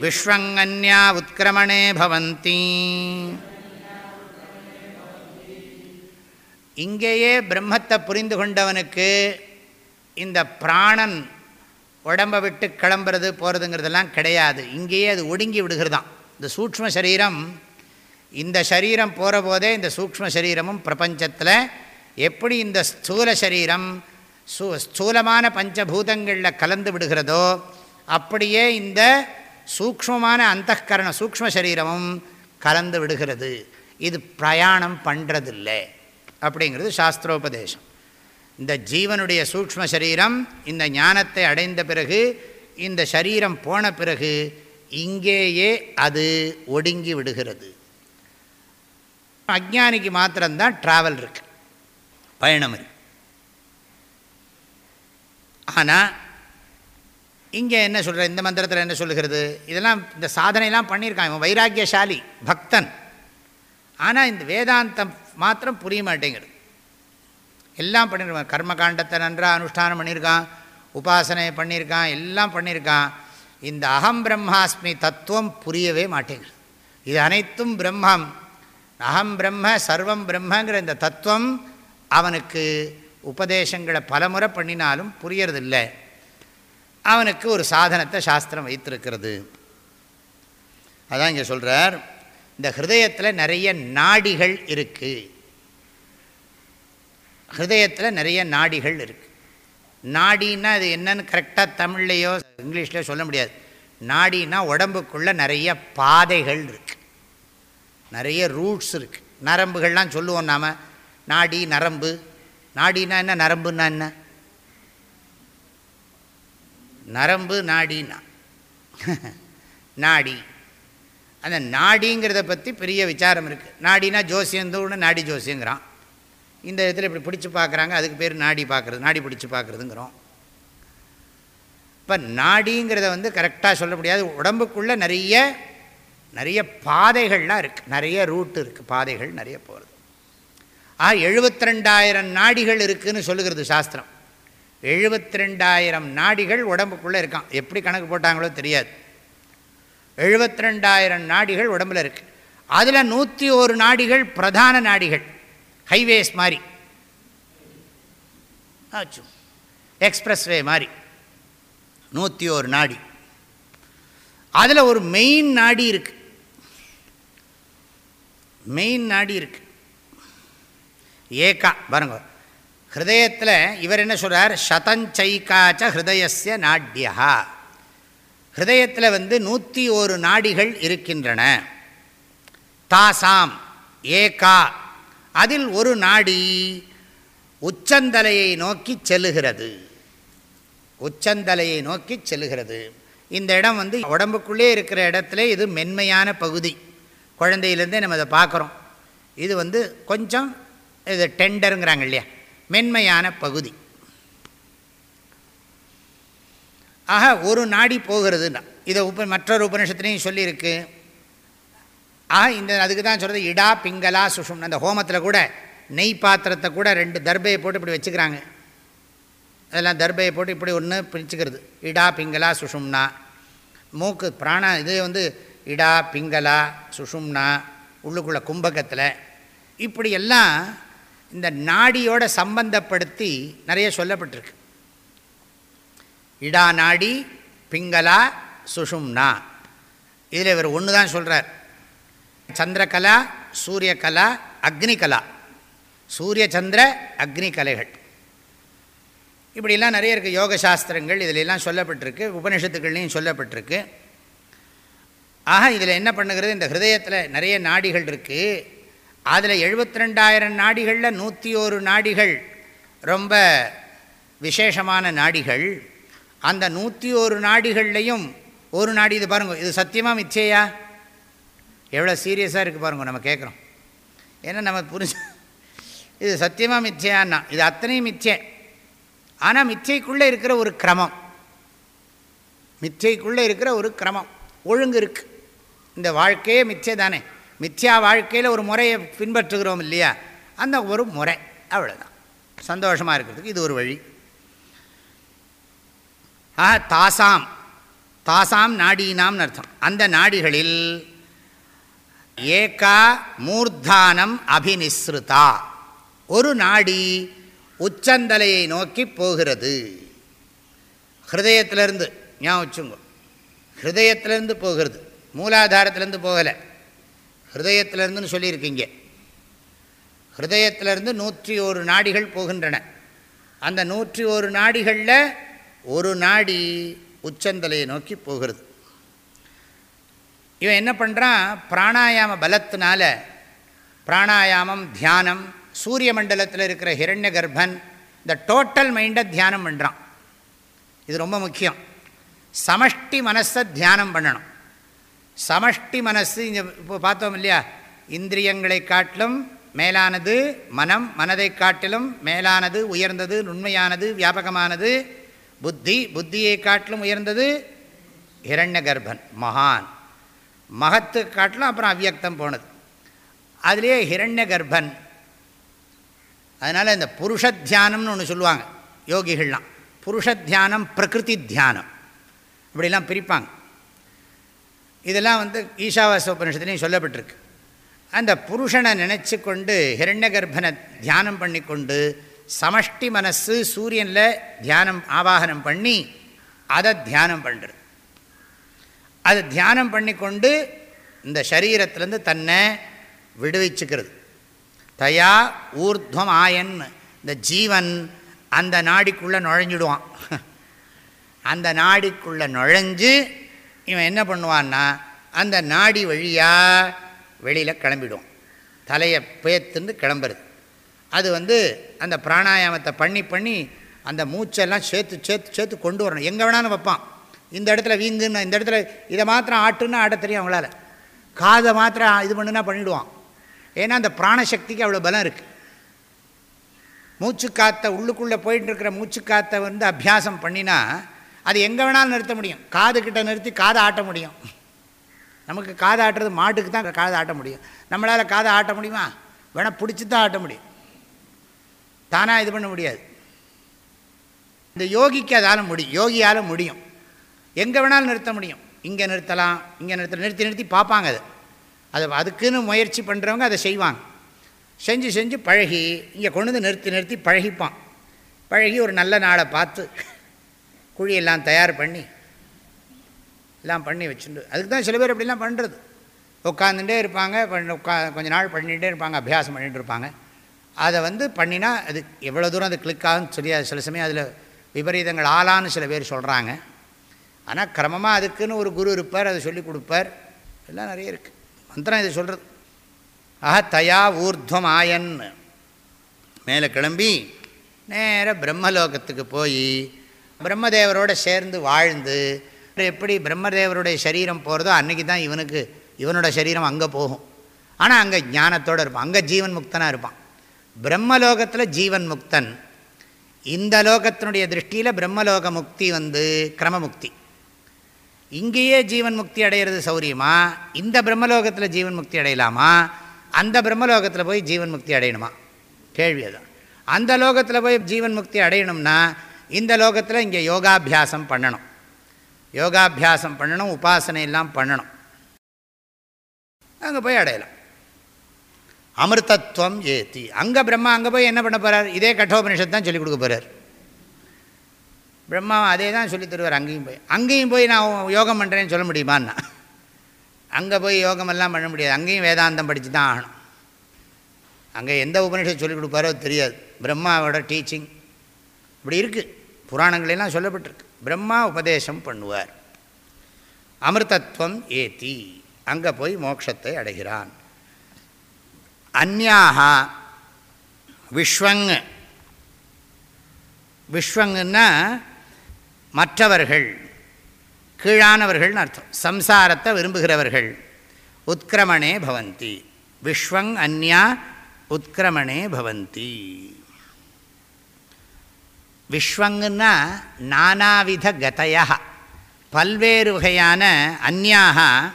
Speaker 1: विश्वङ्गन्या उत्क्रमणे भवन्ति இங்கேயே பிரம்மத்தை புரிந்து கொண்டவனுக்கு இந்த பிராணன் உடம்பை விட்டு கிளம்புறது போகிறதுங்கிறதெல்லாம் கிடையாது. இங்கேயே அது ஒடுங்கி விடுகிறதான் இந்த சூக்ம சரீரம் இந்த சரீரம் போகிற போதே இந்த சூக்ம சரீரமும் பிரபஞ்சத்தில் எப்படி இந்த ஸ்தூல சரீரம் சூ ஸ்தூலமான பஞ்சபூதங்களில் கலந்து விடுகிறதோ அப்படியே இந்த சூக்மமான அந்தகரண சூக்ம சரீரமும் கலந்து விடுகிறது. இது பிரயாணம் பண்ணுறதில்லை அப்படிங்கிறது சாஸ்திரோபதேசம். இந்த ஜீவனுடைய சூக்ம சரீரம் இந்த ஞானத்தை அடைந்த பிறகு இந்த சரீரம் போன பிறகு இங்கேயே அது ஒடுங்கி விடுகிறது. அஜானிக்கு மாத்திரம்தான் ட்ராவல் இருக்கு. பயணம் இருக்கு. ஆனால் இங்கே என்ன சொல்கிற இந்த மந்திரத்தில் என்ன சொல்லுகிறது? இதெல்லாம் இந்த சாதனைலாம் பண்ணியிருக்கான் இவன் வைராக்கியசாலி பக்தன். ஆனால் இந்த வேதாந்தம் மாத்திரம் புரிய மாட்டேங்குது. எல்லாம் பண்ணியிருக்கான் கர்மகாண்டத்தை நன்றாக அனுஷ்டானம் பண்ணியிருக்கான் உபாசனை பண்ணியிருக்கான் எல்லாம் பண்ணியிருக்கான் இந்த அகம் பிரம்மாஸ்மி தத்துவம் புரியவே மாட்டேங்குது. இது அனைத்தும் பிரம்மம். அகம் பிரம்ம சர்வம் பிரம்மங்கிற இந்த தத்துவம் அவனுக்கு உபதேசங்களை பலமுறை பண்ணினாலும் புரியறதில்லை. அவனுக்கு ஒரு சாதனத்தை சாஸ்திரம் வைத்திருக்கிறது. அதான் இங்கே சொல்கிறார் இந்த ஹிருதயத்தில் நிறைய நாடிகள் இருக்குது ஹிருதயத்தில் நிறைய நாடிகள் இருக்குது நாடின்னா அது என்னன்னு கரெக்டாக தமிழ்லையோ இங்கிலீஷ்லையோ சொல்ல முடியாது. நாடினா உடம்புக்குள்ளே நிறைய பாதைகள் இருக்குது நிறைய ரூட்ஸ் இருக்குது நரம்புகள்லாம் சொல்லுவோம் நாம். நாடி நரம்பு. நாடினா என்ன? நரம்புன்னா என்ன? நரம்பு நாடினா நாடி. அந்த நாடிங்கிறத பற்றி பெரிய விசாரம் இருக்குது நாடினா ஜோசியந்தோன்னு நாடி ஜோசியங்கிறான். இந்த இடத்துல இப்படி பிடிச்சி பார்க்குறாங்க அதுக்கு பேர் நாடி பார்க்குறது நாடி பிடிச்சி பார்க்குறதுங்கிறோம். இப்போ நாடிங்கிறத வந்து கரெக்டாக சொல்ல முடியாது. உடம்புக்குள்ளே நிறைய நிறைய பாதைகள்லாம் இருக்குது நிறைய ரூட்டு இருக்குது பாதைகள் நிறைய போகிறது ஆ எழுபத்தி ரெண்டாயிரம் நாடிகள் இருக்குதுன்னு சொல்லுகிறது சாஸ்திரம். எழுபத்தி ரெண்டாயிரம் நாடிகள் உடம்புக்குள்ளே இருக்கான். எப்படி கணக்கு போட்டாங்களோ தெரியாது. எழுபத்தி ரெண்டாயிரம் நாடிகள் உடம்பில் இருக்குது அதில் நூற்றி ஒரு நாடிகள் பிரதான நாடிகள். ஹைவேஸ் மாதிரி ஆச்சு. எக்ஸ்பிரஸ்வே மாதிரி நூற்றி ஒரு நாடி. அதில் ஒரு மெயின் நாடி இருக்குது மெயின் நாடி இருக்குது ஏகா பாருங்க. ஹிருதயத்தில் இவர் என்ன சொல்கிறார் சதஞ்சைக்காச்ச ஹிருதயசிய நாட்யா ஹிருதயத்தில் வந்து நூற்றி ஒரு நாடிகள் இருக்கின்றன. தாசாம் ஏகா அதில் ஒரு நாடி உச்சந்தலையை நோக்கி செல்லுகிறது. உச்சந்தலையை நோக்கி செல்லுகிறது. இந்த இடம் வந்து உடம்புக்குள்ளே இருக்கிற இடத்துல இது மென்மையான பகுதி. குழந்தையிலேருந்தே நம்ம அதை பார்க்குறோம். இது வந்து கொஞ்சம் இது டெண்டருங்கிறாங்க இல்லையா? மென்மையான பகுதி. ஆக ஒரு நாடி போகிறதுன்னா. இதை உப மற்றொரு உபநிஷத்துலேயும் சொல்லியிருக்கு. ஆக இந்த அதுக்கு தான் சொல்கிறது இடா பிங்களா சுஷும் அந்த ஹோமத்தில் கூட நெய் பாத்திரத்தை கூட ரெண்டு தர்பையை போட்டு இப்படி வச்சுக்கிறாங்க. அதெல்லாம் தர்பையை போட்டு இப்படி ஒன்று பிரிச்சுக்கிறது. இடா பிங்களா சுஷும்னா. மூக்கு பிராண இது வந்து இடா பிங்களா சுஷும்னா உள்ளுக்குள்ள கும்பகத்தில். இப்படியெல்லாம் இந்த நாடியோட சம்பந்தப்படுத்தி நிறைய சொல்லப்பட்டிருக்கு. இடா நாடி பிங்களா சுஷும்னா. இதில் இவர் ஒன்று தான் சொல்கிறார் சந்திரகலா சூரியகலா அக்னிகலா. சூரிய சந்திர அக்னி கலைகள். இப்படிலாம் நிறைய இருக்குது யோக சாஸ்திரங்கள் இதில் சொல்லப்பட்டிருக்கு. உபனிஷத்துக்கள்லையும் சொல்லப்பட்டிருக்கு. ஆக இதில் என்ன பண்ணுகிறது? இந்த ஹிருதயத்தில் நிறைய நாடிகள் இருக்குது அதில் எழுபத்தி ரெண்டாயிரம் நாடிகளில் நூற்றி ஒரு நாடிகள். ரொம்ப விசேஷமான நாடிகள். அந்த நூற்றி ஒரு நாடிகள்லையும் ஒரு நாடி இது பாருங்கள் இது சத்தியமாக மிச்சையா? எவ்வளோ சீரியஸாக இருக்குது பாருங்கள் நம்ம கேட்குறோம் ஏன்னா நம்ம புரிஞ்சு இது சத்தியமாக மிச்சையான்னா இது அத்தனையும் மிச்சை. ஆனால் மிச்சைக்குள்ளே இருக்கிற ஒரு கிரமம் மிச்சைக்குள்ளே இருக்கிற ஒரு கிரமம் ஒழுங்கு இருக்குது இந்த வாழ்க்கையே மிச்சை தானே. மித்யா வாழ்க்கையில் ஒரு முறையை பின்பற்றுகிறோம் இல்லையா? அந்த ஒரு முறை அவ்வளோதான் சந்தோஷமாக இருக்கிறதுக்கு இது ஒரு வழி. ஆஹா தாசாம். தாசாம் நாடீனாம்னு அர்த்தம். அந்த நாடிகளில் ஏகா மூர்தானம் அபினிஸ்ருதா ஒரு நாடி உச்சந்தலையை நோக்கி போகிறது. ஹிருதயத்திலேருந்து ஏன் வச்சுங்க ஹிருதயத்திலேருந்து போகிறது. மூலாதாரத்திலேருந்து போகலை. ஹிருதயத்திலேருந்துன்னு சொல்லியிருக்கீங்க. ஹிருதயத்திலேருந்து நூற்றி ஒரு நாடிகள் போகின்றன. அந்த நூற்றி ஒரு நாடிகளில் ஒரு நாடி உச்சந்தலையை நோக்கி போகிறது. இவன் என்ன பண்ணுறான் பிராணாயாம பலத்தினால பிராணாயாமம் தியானம் சூரிய மண்டலத்தில் இருக்கிற ஹிரண்ய கர்ப்பன் இந்த டோட்டல் மைண்டை தியானம் பண்ணுறான் இது ரொம்ப முக்கியம். சமஷ்டி மனசை தியானம் பண்ணணும். சமஷ்டி மனசு இங்கே இப்போ பார்த்தோம் இல்லையா? இந்திரியங்களை காட்டிலும் மேலானது மனம் மனதை காட்டிலும் மேலானது உயர்ந்தது நுண்மையானது வியாபகமானது புத்தி புத்தியை காட்டிலும் உயர்ந்தது ஹிரண்ய கர்ப்பன் மகான். மகத்து காட்டிலும் அப்புறம் அவ்வியக்தம் போனது. அதிலே ஹிரண்ய கர்ப்பன் அதனால் இந்த புருஷ தியானம்னு ஒன்று சொல்லுவாங்க யோகிகள்லாம். புருஷ தியானம் பிரகிருதி தியானம். இப்படிலாம் பிரிப்பாங்க. இதெல்லாம் வந்து ஈஷாவாச உபனிஷத்துலேயும் சொல்லப்பட்டிருக்கு. அந்த புருஷனை நினச்சி கொண்டு ஹிரண்ய கர்ப்பனை தியானம் பண்ணி கொண்டு சமஷ்டி மனசு சூரியனில் தியானம் ஆவாகனம் பண்ணி அதை தியானம் பண்ணுறது அது தியானம் பண்ணி கொண்டு இந்த சரீரத்திலேருந்து தன்னை விடுவிச்சுக்கிறது. தயா ஊர்துவம் ஆயன் இந்த ஜீவன் அந்த நாடிக்குள்ளே நுழைஞ்சிடுவான். அந்த நாடிக்குள்ளே நுழைஞ்சு இவன் என்ன பண்ணுவான்னா அந்த நாடி வழியாக வெளியில் கிளம்பிடுவான். தலையை பேத்துன்னு கிளம்புறது. அது வந்து அந்த பிராணாயாமத்தை பண்ணி பண்ணி அந்த மூச்செல்லாம் சேர்த்து சேர்த்து சேர்த்து கொண்டு வரணும். எங்கே வேணாலும் வைப்பான். இந்த இடத்துல வீங்குன்னு இந்த இடத்துல இதை மாத்திரம் ஆட்டுன்னு ஆட்ட தெரியும் அவங்களால. காதை மாத்திரம் இது பண்ணுனா பண்ணிவிடுவான் ஏன்னா அந்த பிராணசக்திக்கு அவ்வளோ பலம் இருக்குது மூச்சு காற்றை உள்ளுக்குள்ளே போயிட்டுருக்கிற மூச்சு காற்றை வந்து அபியாசம் பண்ணினா அது எங்கே வேணாலும் நிறுத்த முடியும். காது கிட்டே நிறுத்தி காதை ஆட்ட முடியும். நமக்கு காதை ஆட்டுறது மாட்டுக்கு தான் காதை ஆட்ட முடியும். நம்மளால் காதை ஆட்ட முடியுமா? வேணால் பிடிச்சி தான் ஆட்ட முடியும். தானாக இது பண்ண முடியாது. இந்த யோகிக்கு அதால் முடியும் யோகியால் முடியும். எங்கே வேணாலும் நிறுத்த முடியும். இங்கே நிறுத்தலாம் இங்கே நிறுத்த நிறுத்தி நிறுத்தி பார்ப்பாங்க அது. அது அதுக்குன்னு முயற்சி பண்ணுறவங்க அதை செய்வாங்க. செஞ்சு செஞ்சு பழகி இங்கே கொண்டு வந்து நிறுத்தி நிறுத்தி பழகிப்பான். பழகி ஒரு நல்ல நாளை பார்த்து குழியெல்லாம் தயார் பண்ணி எல்லாம் பண்ணி வச்சுட்டு அதுக்கு தான் சில பேர் அப்படிலாம் பண்ணுறது உட்காந்துட்டே இருப்பாங்க உட்கா கொஞ்ச நாள் பண்ணிகிட்டே இருப்பாங்க அபியாசம் பண்ணிகிட்டு இருப்பாங்க. அதை வந்து பண்ணினா அது எவ்வளோ தூரம் அது கிளிக் ஆகும்னு தெரியாது. சில சமயம் அதில் விபரீதங்கள் ஆளான்னு சில பேர் சொல்கிறாங்க ஆனால் கிரமமாக அதுக்குன்னு ஒரு குரு இருப்பார் அதை சொல்லி கொடுப்பார். எல்லாம் நிறைய இருக்குது மந்திரம் இதை சொல்கிறது ஆஹா தயா ஊர்துவம் ஆயன் மேலே கிளம்பி நேராக பிரம்மலோகத்துக்கு போய் பிரம்மதேவரோட சேர்ந்து வாழ்ந்து எப்படி பிரம்மதேவருடைய சரீரம் போகிறதோ அன்றைக்கி தான் இவனுக்கு இவனோட சரீரம் அங்கே போகும். ஆனால் அங்கே ஞானத்தோடு இருப்பான். அங்கே ஜீவன் முக்தனாக இருப்பான். பிரம்மலோகத்தில் ஜீவன் முக்தன். இந்த லோகத்தினுடைய திருஷ்டியில் பிரம்மலோக முக்தி வந்து கிரமமுக்தி இங்கேயே ஜீவன் முக்தி அடையிறது சௌரியமா? இந்த பிரம்மலோகத்தில் ஜீவன் முக்தி அடையலாமா? அந்த பிரம்மலோகத்தில் போய் ஜீவன் முக்தி அடையணுமா? கேள்வி அதான் அந்த லோகத்தில் போய் ஜீவன் முக்தி அடையணும்னா இந்த லோகத்தில் இங்கே யோகாபியாசம் பண்ணணும். யோகாபியாசம் பண்ணணும் உபாசனை எல்லாம் பண்ணணும். அங்கே போய் அடையலாம். அமிர்தத்துவம் ஏத்தி அங்கே பிரம்மா அங்கே போய் என்ன பண்ண போகிறார் இதே கட்டோபனிஷத் தான் சொல்லிக் கொடுக்க போகிறார் பிரம்மா அதே தான் சொல்லி தருவார் அங்கேயும் போய். அங்கேயும் போய் நான் யோகம் பண்ணுறேன்னு சொல்ல முடியுமான்னா? அங்கே போய் யோகமெல்லாம் பண்ண முடியாது. அங்கேயும் வேதாந்தம் படித்து தான் ஆகணும். அங்கே எந்த உபனிஷத் சொல்லிக் கொடுப்பாரோ தெரியாது. பிரம்மாவோட டீச்சிங். இப்படி இருக்குது புராணங்களெல்லாம் சொல்லப்பட்டிருக்கு. பிரம்மா உபதேசம் பண்ணுவார். அமிர்தத்துவம் ஏத்தி அங்கே போய் மோட்சத்தை அடைகிறான். அந்யாக விஸ்வங் விஸ்வங்கன்னா மற்றவர்கள் கீழானவர்கள்னு அர்த்தம். சம்சாரத்தை விரும்புகிறவர்கள். உத்கிரமணே பவந்தி. விஸ்வங் அந்யா உத்கிரமணே பவந்தி. விஸ்வங்குன்னா நானாவித கதையா. பல்வேறு வகையான அந்யாக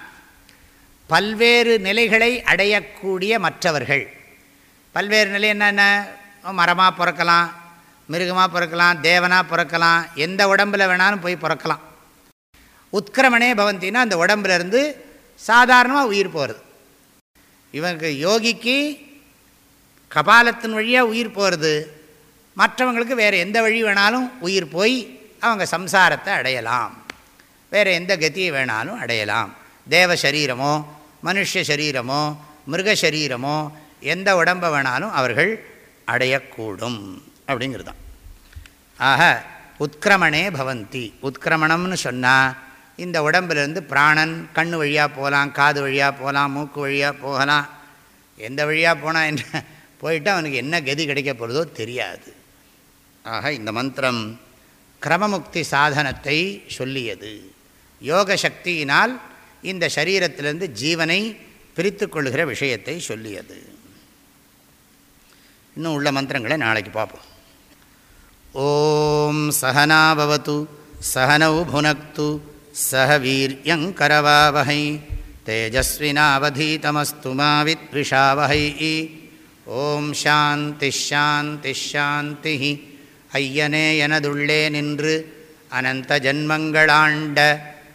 Speaker 1: பல்வேறு நிலைகளை அடையக்கூடிய மற்றவர்கள். பல்வேறு நிலை என்னென்ன மரமாக பிறக்கலாம் மிருகமாக பிறக்கலாம் தேவனாக பிறக்கலாம் எந்த உடம்பில் வேணாலும் போய் பிறக்கலாம். உத்கிரமணே பவந்தின்னா அந்த உடம்புலேருந்து சாதாரணமாக உயிர் போகிறது இவனுக்கு யோகிக்கு கபாலத்தின் வழியாக உயிர் போகிறது மற்றவங்களுக்கு வேறு எந்த வழி வேணாலும் உயிர் போய் அவங்க சம்சாரத்தை அடையலாம். வேறு எந்த கதியை வேணாலும் அடையலாம். தேவ சரீரமோ மனுஷ சரீரமோ மிருக சரீரமோ எந்த உடம்பை வேணாலும் அவர்கள் அடையக்கூடும் அப்படிங்கிறது தான் ஆக உத்கிரமணே பவந்தி. உத்கிரமணம்னு சொன்னால் இந்த உடம்பிலிருந்து பிராணன் கண் வழியாக போகலாம் காது வழியாக போகலாம் மூக்கு வழியாக போகலாம். எந்த வழியாக போனால் என்ன? போயிட்டு அவனுக்கு என்ன கதி கிடைக்க போகிறதோ தெரியாது. ஆக இந்த மந்திரம் கிரமமுக்தி சாதனத்தை சொல்லியது. யோக சக்தியினால் இந்த சரீரத்திலிருந்து ஜீவனை பிரித்து கொள்கிற விஷயத்தை சொல்லியது. இன்னும் உள்ள மந்திரங்களை நாளைக்கு பார்ப்போம். ஓம் சகனாபவத்து சகனௌ புனக்து சக வீரியங்கரவாவகை தேஜஸ்வினாவதீதமஸ்து மாவித்விஷாவகை ஓம் சாந்தி ஷாந்தி ஷாந்தி ஐயனே எனதுள்ளே நின்று அனந்த ஜன்மங்களாண்ட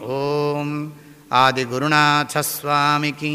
Speaker 1: ஓம் ஆதிகுருநாசஸ்வாமிக்கு